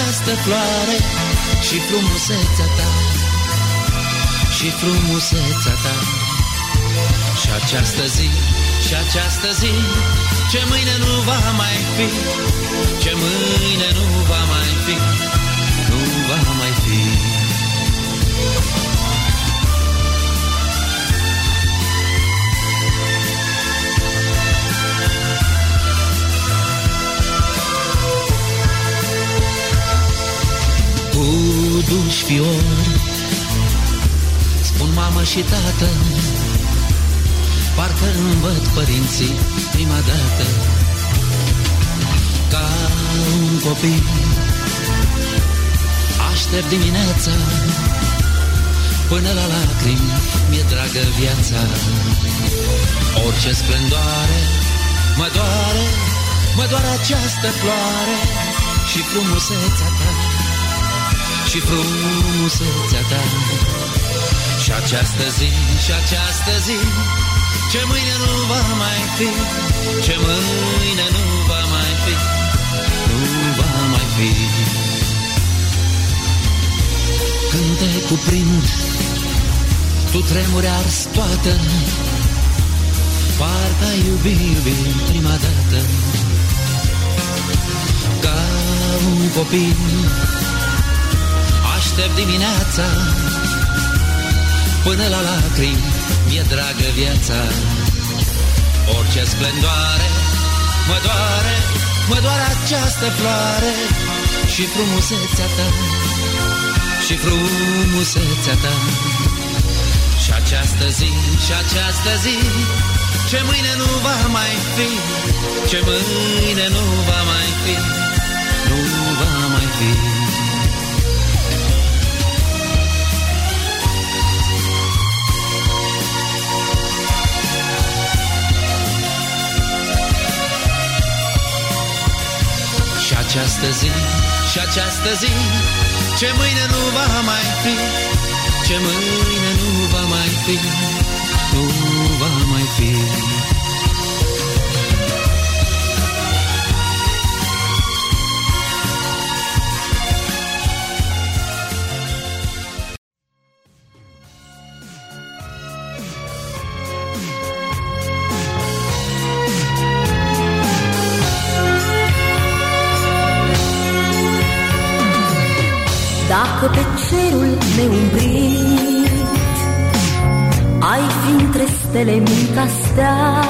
Această floare și frumusețea ta. Și frumusețea ta. Și această zi, și această zi Ce mâine nu va mai fi Ce mâine nu va mai fi Nu va mai duși fiori Spun mamă și tată Parcă îmi văd părinții prima dată. Ca un copil Aștept dimineața Până la lacrimi mi-e dragă viața. Orice splendoare mă doare Mă doare această floare Și frumusețea ta Și frumusețea ta. Și această zi, și această zi Ce mâine nu va mai fi Ce mâine nu va mai fi Nu va mai fi. Când te cuprind Tu tremuri ars toată Parcă ai iubi, iubi prima dată. Ca un copil Aștept dimineața. Până la lacrimi mi-e dragă viața. Orice splendoare mă doare Mă doare această floare Și frumusețea ta Și frumusețea ta. Și această zi, și această zi Ce mâine nu va mai fi Ce mâine nu va mai fi Nu va mai fi această zi, și această zi Ce mâine nu va mai fi Ce mâine nu va mai fi Nu va mai fi neumbrit Ai fi între stele mica stea